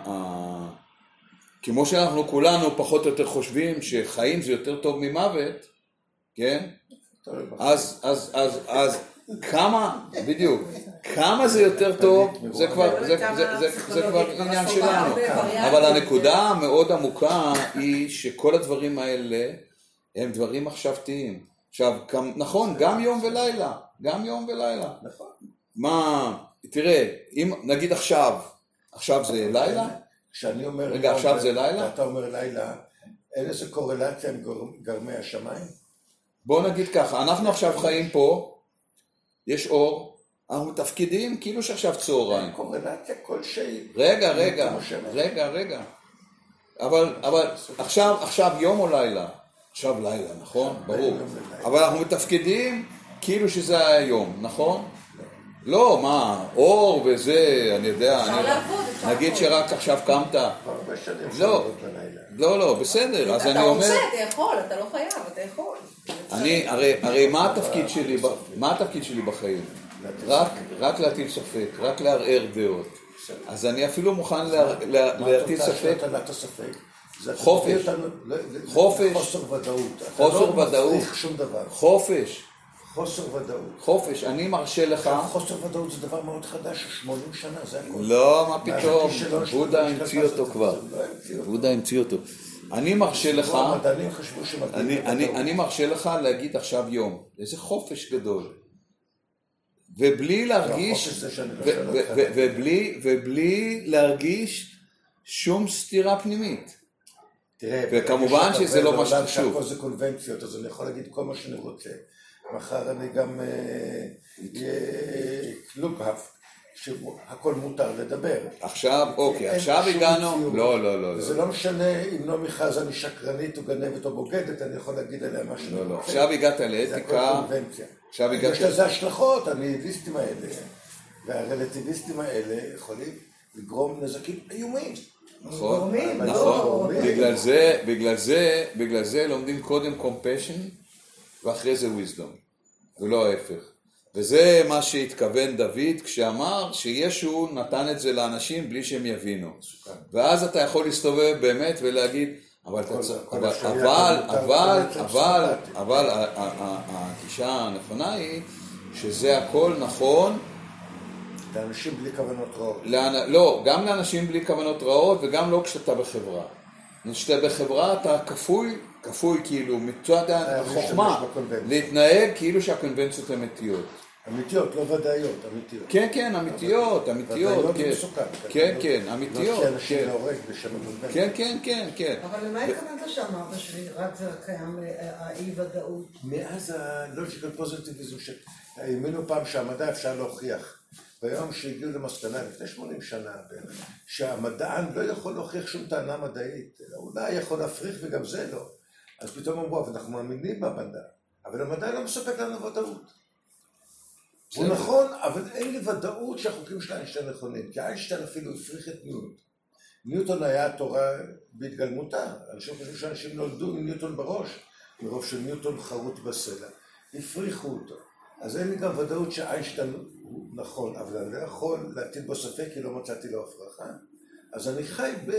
כמו שאנחנו כולנו פחות או יותר חושבים שחיים זה יותר טוב ממוות, כן? אז, אז, אז, אז כמה, בדיוק, כמה זה יותר טוב, זה כבר, זה, זה, זה, זה כבר עניין שלנו. אבל הנקודה המאוד עמוקה היא שכל הדברים האלה הם דברים מחשבתיים. עכשיו, גם- נכון, גם יום ולילה, גם יום ולילה. נכון. מה, תראה, אם נגיד עכשיו, עכשיו זה לילה? כשאני אומר... רגע, עכשיו זה לילה? ואתה אומר לילה, אין איזה קורלציה עם גרמי השמיים? בוא נגיד ככה, אנחנו עכשיו חיים פה, יש אור, אנחנו מתפקדים כאילו שעכשיו צהריים. אין קורלציה כלשהי. רגע, רגע. רגע, רגע. אבל, אבל עכשיו, עכשיו יום או לילה? עכשיו לילה, נכון? ברור. אבל אנחנו מתפקדים כאילו שזה היה יום, נכון? לא, מה, אור וזה, אני יודע, אפשר אני- לעבוד, אפשר נגיד. שרק עכשיו קמת, לא. לא, לא, בסדר, אז אני אתה אומר, רוצה, אתה יכול, אתה לא חייב, אתה יכול. אני, הרי, הרי מה התפקיד שלי, מה התפקיד שלי בחיים? רק, רק להטיל ספק, רק לערער דעות. אז אני אפילו מוכן לה- לה- מה להטיל התוצאה של ספק. אתה חופש. חופש. חוסר ודאות. אתה חוסר לא. חופש, חוסר ודאות. חופש, אני מרשה לך, חוסר ודאות זה דבר מאוד חדש, 80 שנה, זה הכול. לא, מה פתאום, בודה המציא אותו כבר, לא. בודה המציא אותו. אני מרשה לך, אני, מרשה לך להגיד עכשיו יום, איזה חופש גדול. ובלי להרגיש, לא. ו- ובלי, ובלי להרגיש שום סתירה פנימית. תראה, וכמובן שזה לא מה שחשוב. זה קונבנציות, אז אני יכול להגיד כל מה שאני רוצה. מחר אני גם אה, אהיה קלובהף, שהכל מותר לדבר. עכשיו, אוקיי, עכשיו הגענו. לא, לא, לא, וזה לא, לא משנה אם נעמי חזן היא שקרנית או גנבת או בוגדת, אני יכול להגיד עליה מה שאני לא, לא. רוצה. עכשיו הגעת זה לאתיקה. עכשיו הגעת- יש לזה השלכות, הנאיביסטים האלה, והרלטיביסטים האלה יכולים לגרום נזקים איומים. נכון, נכון. בגלל זה, בגלל זה, בגלל זה לומדים קודם compassion ואחרי זה wisdom, ולא ההפך. וזה מה שהתכוון דוד כשאמר שישו נתן את זה לאנשים בלי שהם יבינו. ואז אתה יכול להסתובב באמת ולהגיד, אבל אתה הכל אבל, אבל, אבל, אבל. אבל הגישה הנכונה היא שזה הכל נכון לאנשים בלי כוונות רעות. לא, גם לאנשים בלי כוונות רעות וגם לא כשאתה בחברה. כשאתה בחברה אתה כפוי, כפוי כאילו מצד החוכמה, בקונבנציה. להתנהג כאילו שהקונבנציות אמיתיות. אמיתיות, לא ודאיות, אמיתיות. כן, כן, אמיתיות, אמיתיות, ודאיות כן. מסוכן. כן, לא- כן, לא אמיתיות, כי אנשים כן. להורג בשם הקונבנציה. כן, כן, כן, כן. אבל למה התכוונת שאמרת שרק זה קיים אה, האי-ודאות? מאז ה-logical positivism שהאמינו פעם שהמדע אפשר להוכיח. ביום שהגיעו למסקנה, לפני 80 שנה בערך, שהמדען לא יכול להוכיח שום טענה מדעית, אלא אולי יכול להפריך וגם זה לא. אז פתאום אמרו, אבל אנחנו מאמינים במדע, אבל המדע לא מספק לנו ודאות. הוא. נכון, אבל אין לי ודאות שהחוקים של איינשטיין נכונים, כי איינשטיין אפילו הפריך את ניוטון. ניוטון היה התורה בהתגלמותה, אנשים חושבים שאנשים נולדו עם ניוטון בראש, מרוב שניוטון חרוט בסלע. הפריחו אותו. אז אין לי גם ודאות שאיינשטיין הוא נכון, אבל אני לא יכול להטיל בו ספק כי לא מצאתי לו הפרחה. אז אני חי ב...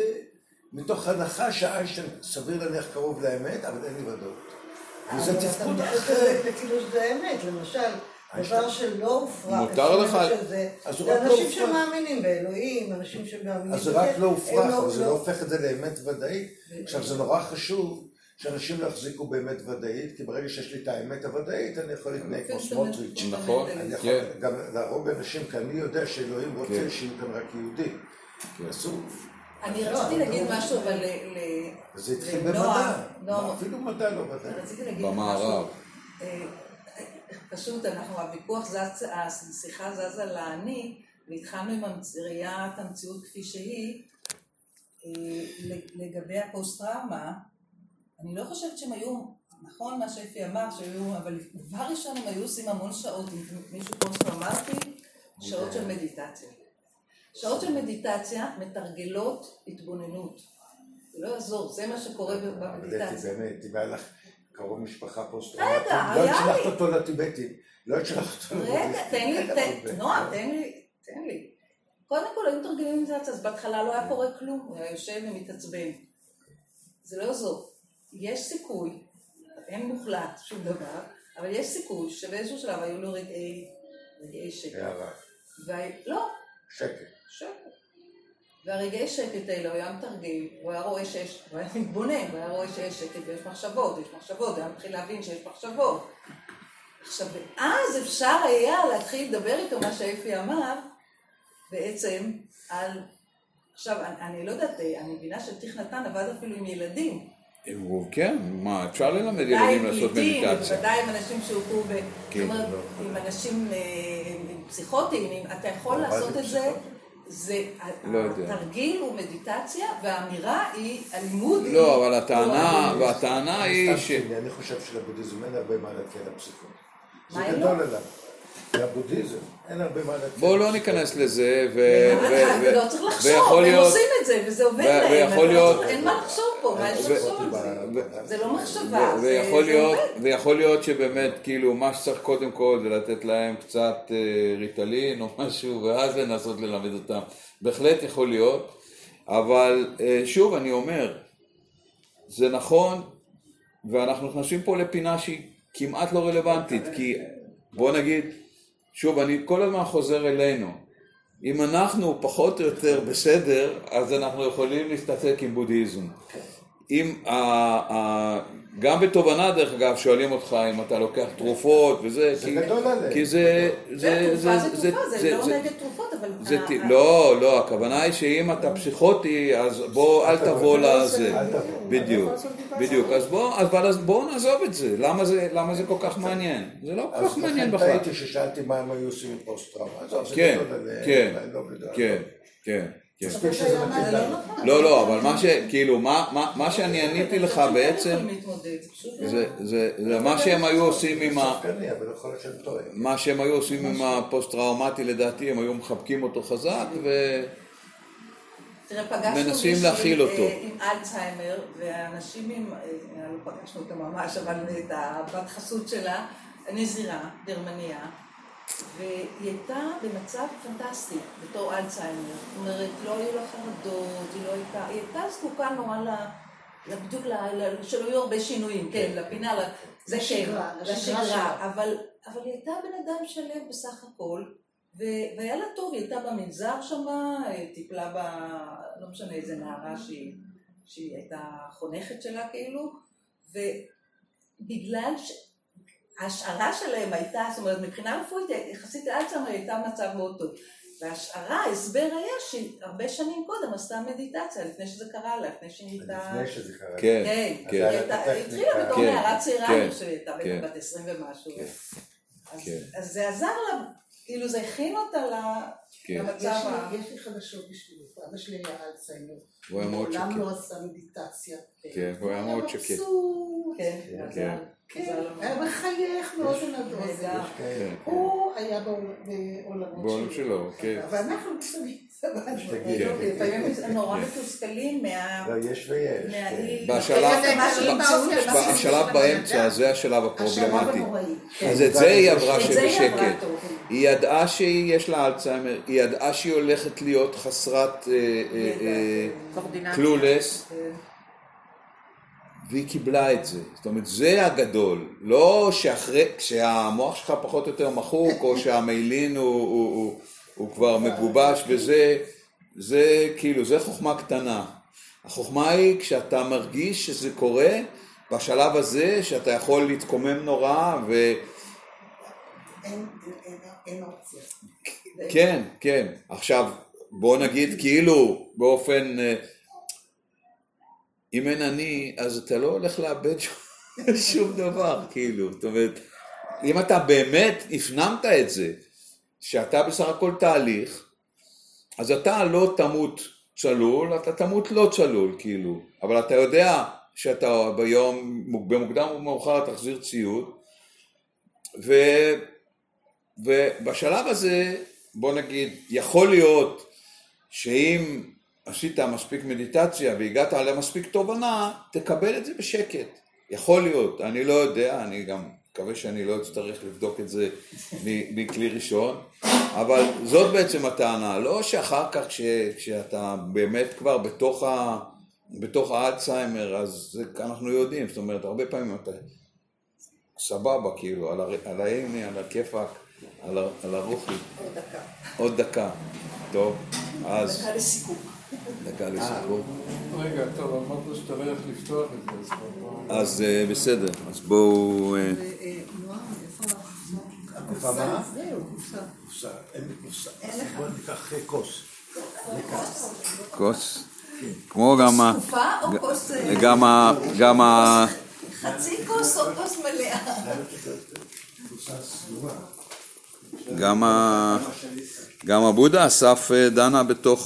מתוך הנחה שאיינשטיין סביר להניח קרוב לאמת, אבל אין לי ודאות. וזה אבל אתה תפקוד אחר. כאילו שזה אמת, למשל. דבר שלא הופרע, מותר לך- זה לא אנשים. שמאמינים באלוהים, אנשים שמאמינים אז זה רק לא הופרך, אבל זה לא הופך את זה לאמת ודאית. עכשיו זה נורא חשוב שאנשים לא יחזיקו באמת ודאית, כי ברגע שיש לי את האמת הוודאית, אני יכול להתנהג כמו סמוטריץ'. נכון. אני יכול כן. גם להרוג אנשים, כי אני יודע שאלוהים רוצה כן. שיהיו כאן רק יהודים. אסור. אני רציתי להגיד משהו. אבל ל- ל- זה התחיל במדע. אפילו מדע לא להגיד במערב. משהו. אה, פשוט אנחנו, הוויכוח זז, השיחה זזה לאני, והתחלנו עם ראיית המציאות כפי שהיא. אה, לגבי הפוסט-טראומה, אני לא חושבת שהם היו, נכון מה שאפי אמר, שהיו, אבל דבר ראשון הם היו עושים המון שעות, מישהו פוסט-טראומטי, שעות של מדיטציה. שעות של מדיטציה מתרגלות התבוננות. זה לא יעזור, זה מה שקורה במדיטציה. באמת, אם היה לך קרוב משפחה פוסט רגע, לא לי. אותו לטיבטים. לא היית שלחת אותו רגע, לבודהיסטים. תן לי. נועה, תן לי, תן לי. קודם כל היו מתרגלים מדיטציה, אז בהתחלה לא היה קורה כלום, הוא היה יושב ומתעצבן. זה לא יעזור. יש סיכוי, אין מוחלט, שום דבר, אבל יש סיכוי שבאיזשהו שלב היו לו רגעי, רגעי שקט. הערה. לא, שקט. שקט. והרגעי שקט האלה, הוא היה מתרגיל, הוא היה רואה שיש, הוא היה מתבונן, הוא היה רואה שיש שקט ויש מחשבות, יש מחשבות, הוא היה מתחיל להבין שיש מחשבות. עכשיו, ואז אפשר היה להתחיל לדבר איתו, מה שאפי אמר, בעצם על... עכשיו, אני, אני לא יודעת, אני מבינה שטיך נתן עבד אפילו עם ילדים. הוא- כן, מה, אפשר ללמד ילדים לעשות מדיטציה. בוודאי עם אנשים שהוכרו ב... כן, זאת אומרת, לא. עם אנשים אה, פסיכוטיים, אתה יכול לעשות את זה? זה, לא. התרגיל הוא מדיטציה, והאמירה היא, הלימוד היא... לא, אבל הטענה, לא, והטענה היא ש... אני חושב שלבודהיזם אין הרבה מה להקל על הפסיכות. זה אין גדול? עליו. והבודהיזם, אין הרבה מה להציע. בואו לא ניכנס לזה, ו- ו- ו- לא צריך לחשוב, הם עושים את זה, וזה עובד ו- להם, לא אין מה לחשוב פה, מה יש ו- לחשוב על זה? ו- זה לא מחשבה, ו- זה ויכול זה להיות, עובד. ויכול להיות שבאמת, כאילו, מה שצריך קודם כל זה לתת להם קצת אה, ריטלין או משהו, ואז לנסות ללמד אותם. בהחלט יכול להיות, אבל אה, שוב, אני אומר, זה נכון, ואנחנו נכנסים פה לפינה שהיא כמעט לא רלוונטית, כי בוא נגיד, שוב, אני כל הזמן חוזר אלינו. אם אנחנו פחות או יותר בסדר, אז אנחנו יכולים להסתפק עם בודהיזם. אם, ה, ה, גם בתובנה דרך אגב שואלים אותך אם אתה לוקח תרופות וזה, זה כי, גדול עליהם. כי זה, זה תרופה זה תרופה, זה לא זה- נגד תרופות, אבל... זה, ה- לא, לא, הכוונה היא שאם אתה פסיכוטי, אז בוא, אל תבוא לזה. בדיוק, בדיוק. אז בוא, אבל אז בואו נעזוב את זה. למה זה, למה זה כל כך מעניין? זה לא כל כך אז מעניין לכן בכלל. טעיתי ששאלתי מה הם היו עושים עם פוסט-טראומה. זה כן, כן, לא גדול. כן, כן, לא לנו. נכון. לא, לא, אבל מה ש... כאילו, מה- מה מה שאני עניתי לך אתם בעצם, זה לא- מה שהם היו עושים עם ה... מה שהם היו עושים עם הפוסט-טראומטי לדעתי, הם היו מחבקים אותו חזק, ו... תראה, פגשנו מנסים להכיל אותו. אה, עם אלצהיימר, והאנשים עם, אה, לא פגשנו אותה ממש, אבל את הבת חסות שלה, נזירה, גרמניה, והיא הייתה במצב פנטסטי בתור אלצהיימר. זאת אומרת, לא היו לה חרדות, היא לא הייתה, היא הייתה זקוקה נורא ל... בדיוק, שלא יהיו הרבה שינויים, כן, לפינה, ל- זה כן, לשגרה. אבל אבל היא הייתה בן אדם שלם בסך הכל, ו- והיה לה טוב, היא הייתה במנזר שמה, טיפלה ב... לא משנה, איזה נערה שהיא, שהיא הייתה חונכת שלה כאילו, ובגלל ש... ההשערה שלהם הייתה, זאת אומרת, מבחינה רפואית, יחסית לאלצהיימר הייתה במצב מאוד טוב. וההשערה, ההסבר היה שהרבה שנים קודם עשתה מדיטציה, לפני שזה קרה לה, לפני שהיא הייתה... לפני שזה קרה. כן, כן, כן. היא התחילה בתור כן, נערה צעירה, כן, אני חושבת, הייתה. בת 20 ומשהו. אז- זה עזר לה, כאילו זה הכין אותה למצב ה... יש לי חדשות בשבילך, אבא שלי היה אלצהיימר. הוא היה מאוד מעולם שקט. לא עשה מדיטציה. כן, הוא היה מאוד שקט. כן, כן. כן, עזר לו היה מאוד. מחייך מאוזן עד אוזן. כן. הוא היה בעול- בעולמות בעולם שלו, כן. ואנחנו לפעמים סבבה. שתגיד. לפעמים הם נורא מתוסכלים מה... לא, יש ויש. השלב באמצע, זה השלב הפרובלמטי. אז את זה היא עברה שבשקט. היא ידעה שיש לה אלצהיימר, היא ידעה שהיא הולכת להיות חסרת אה, קורדינציה. קלולס, והיא קיבלה את זה. זאת אומרת, זה הגדול. לא שאחרי, כשהמוח שלך פחות או יותר מחוק, או שהמיילין הוא, הוא, הוא, הוא כבר מגובש וזה, זה כאילו, זה חוכמה קטנה. החוכמה היא כשאתה מרגיש שזה קורה, בשלב הזה, שאתה יכול להתקומם נורא, ו... אין- אין- אין- אין אופציה. כן, כן. עכשיו, בוא נגיד כאילו באופן... אם אין אני, אז אתה לא הולך לאבד שום- דבר, כאילו. זאת אומרת, אם אתה באמת הפנמת את זה, שאתה בסך הכל תהליך, אז אתה לא תמות צלול, אתה תמות לא צלול, כאילו. אבל אתה יודע שאתה ביום, במוקדם או במאוחר תחזיר ציוד, ו... ובשלב הזה, בוא נגיד, יכול להיות שאם עשית מספיק מדיטציה והגעת למספיק תובנה, תקבל את זה בשקט. יכול להיות, אני לא יודע, אני גם מקווה שאני לא אצטרך לבדוק את זה מכלי ראשון, אבל זאת בעצם הטענה, לא שאחר כך כש, כשאתה באמת כבר בתוך, ה, בתוך האלצהיימר, אז זה, אנחנו יודעים, זאת אומרת, הרבה פעמים אתה סבבה, כאילו, על, הר, על העיני, על הכיפאק, על, על הרוחי. עוד דקה. עוד דקה. טוב, אז דקה לסיכום. דקה לסיכום. רגע, טוב, אמרת שאתה לא הולך לפתוח את זה, אז אה, בסדר, אז בואו... אה, אה, מה? זהו, קופסה. קופסה, אין לי קופסה. אז בוא ניקח אה, כוס. כוס. כמו גם ה... או כוס... אה, גם ה... גם ה... חצי כוס או כוס מלאה? גם ה... גם הבודה אסף אה, דנה בתוך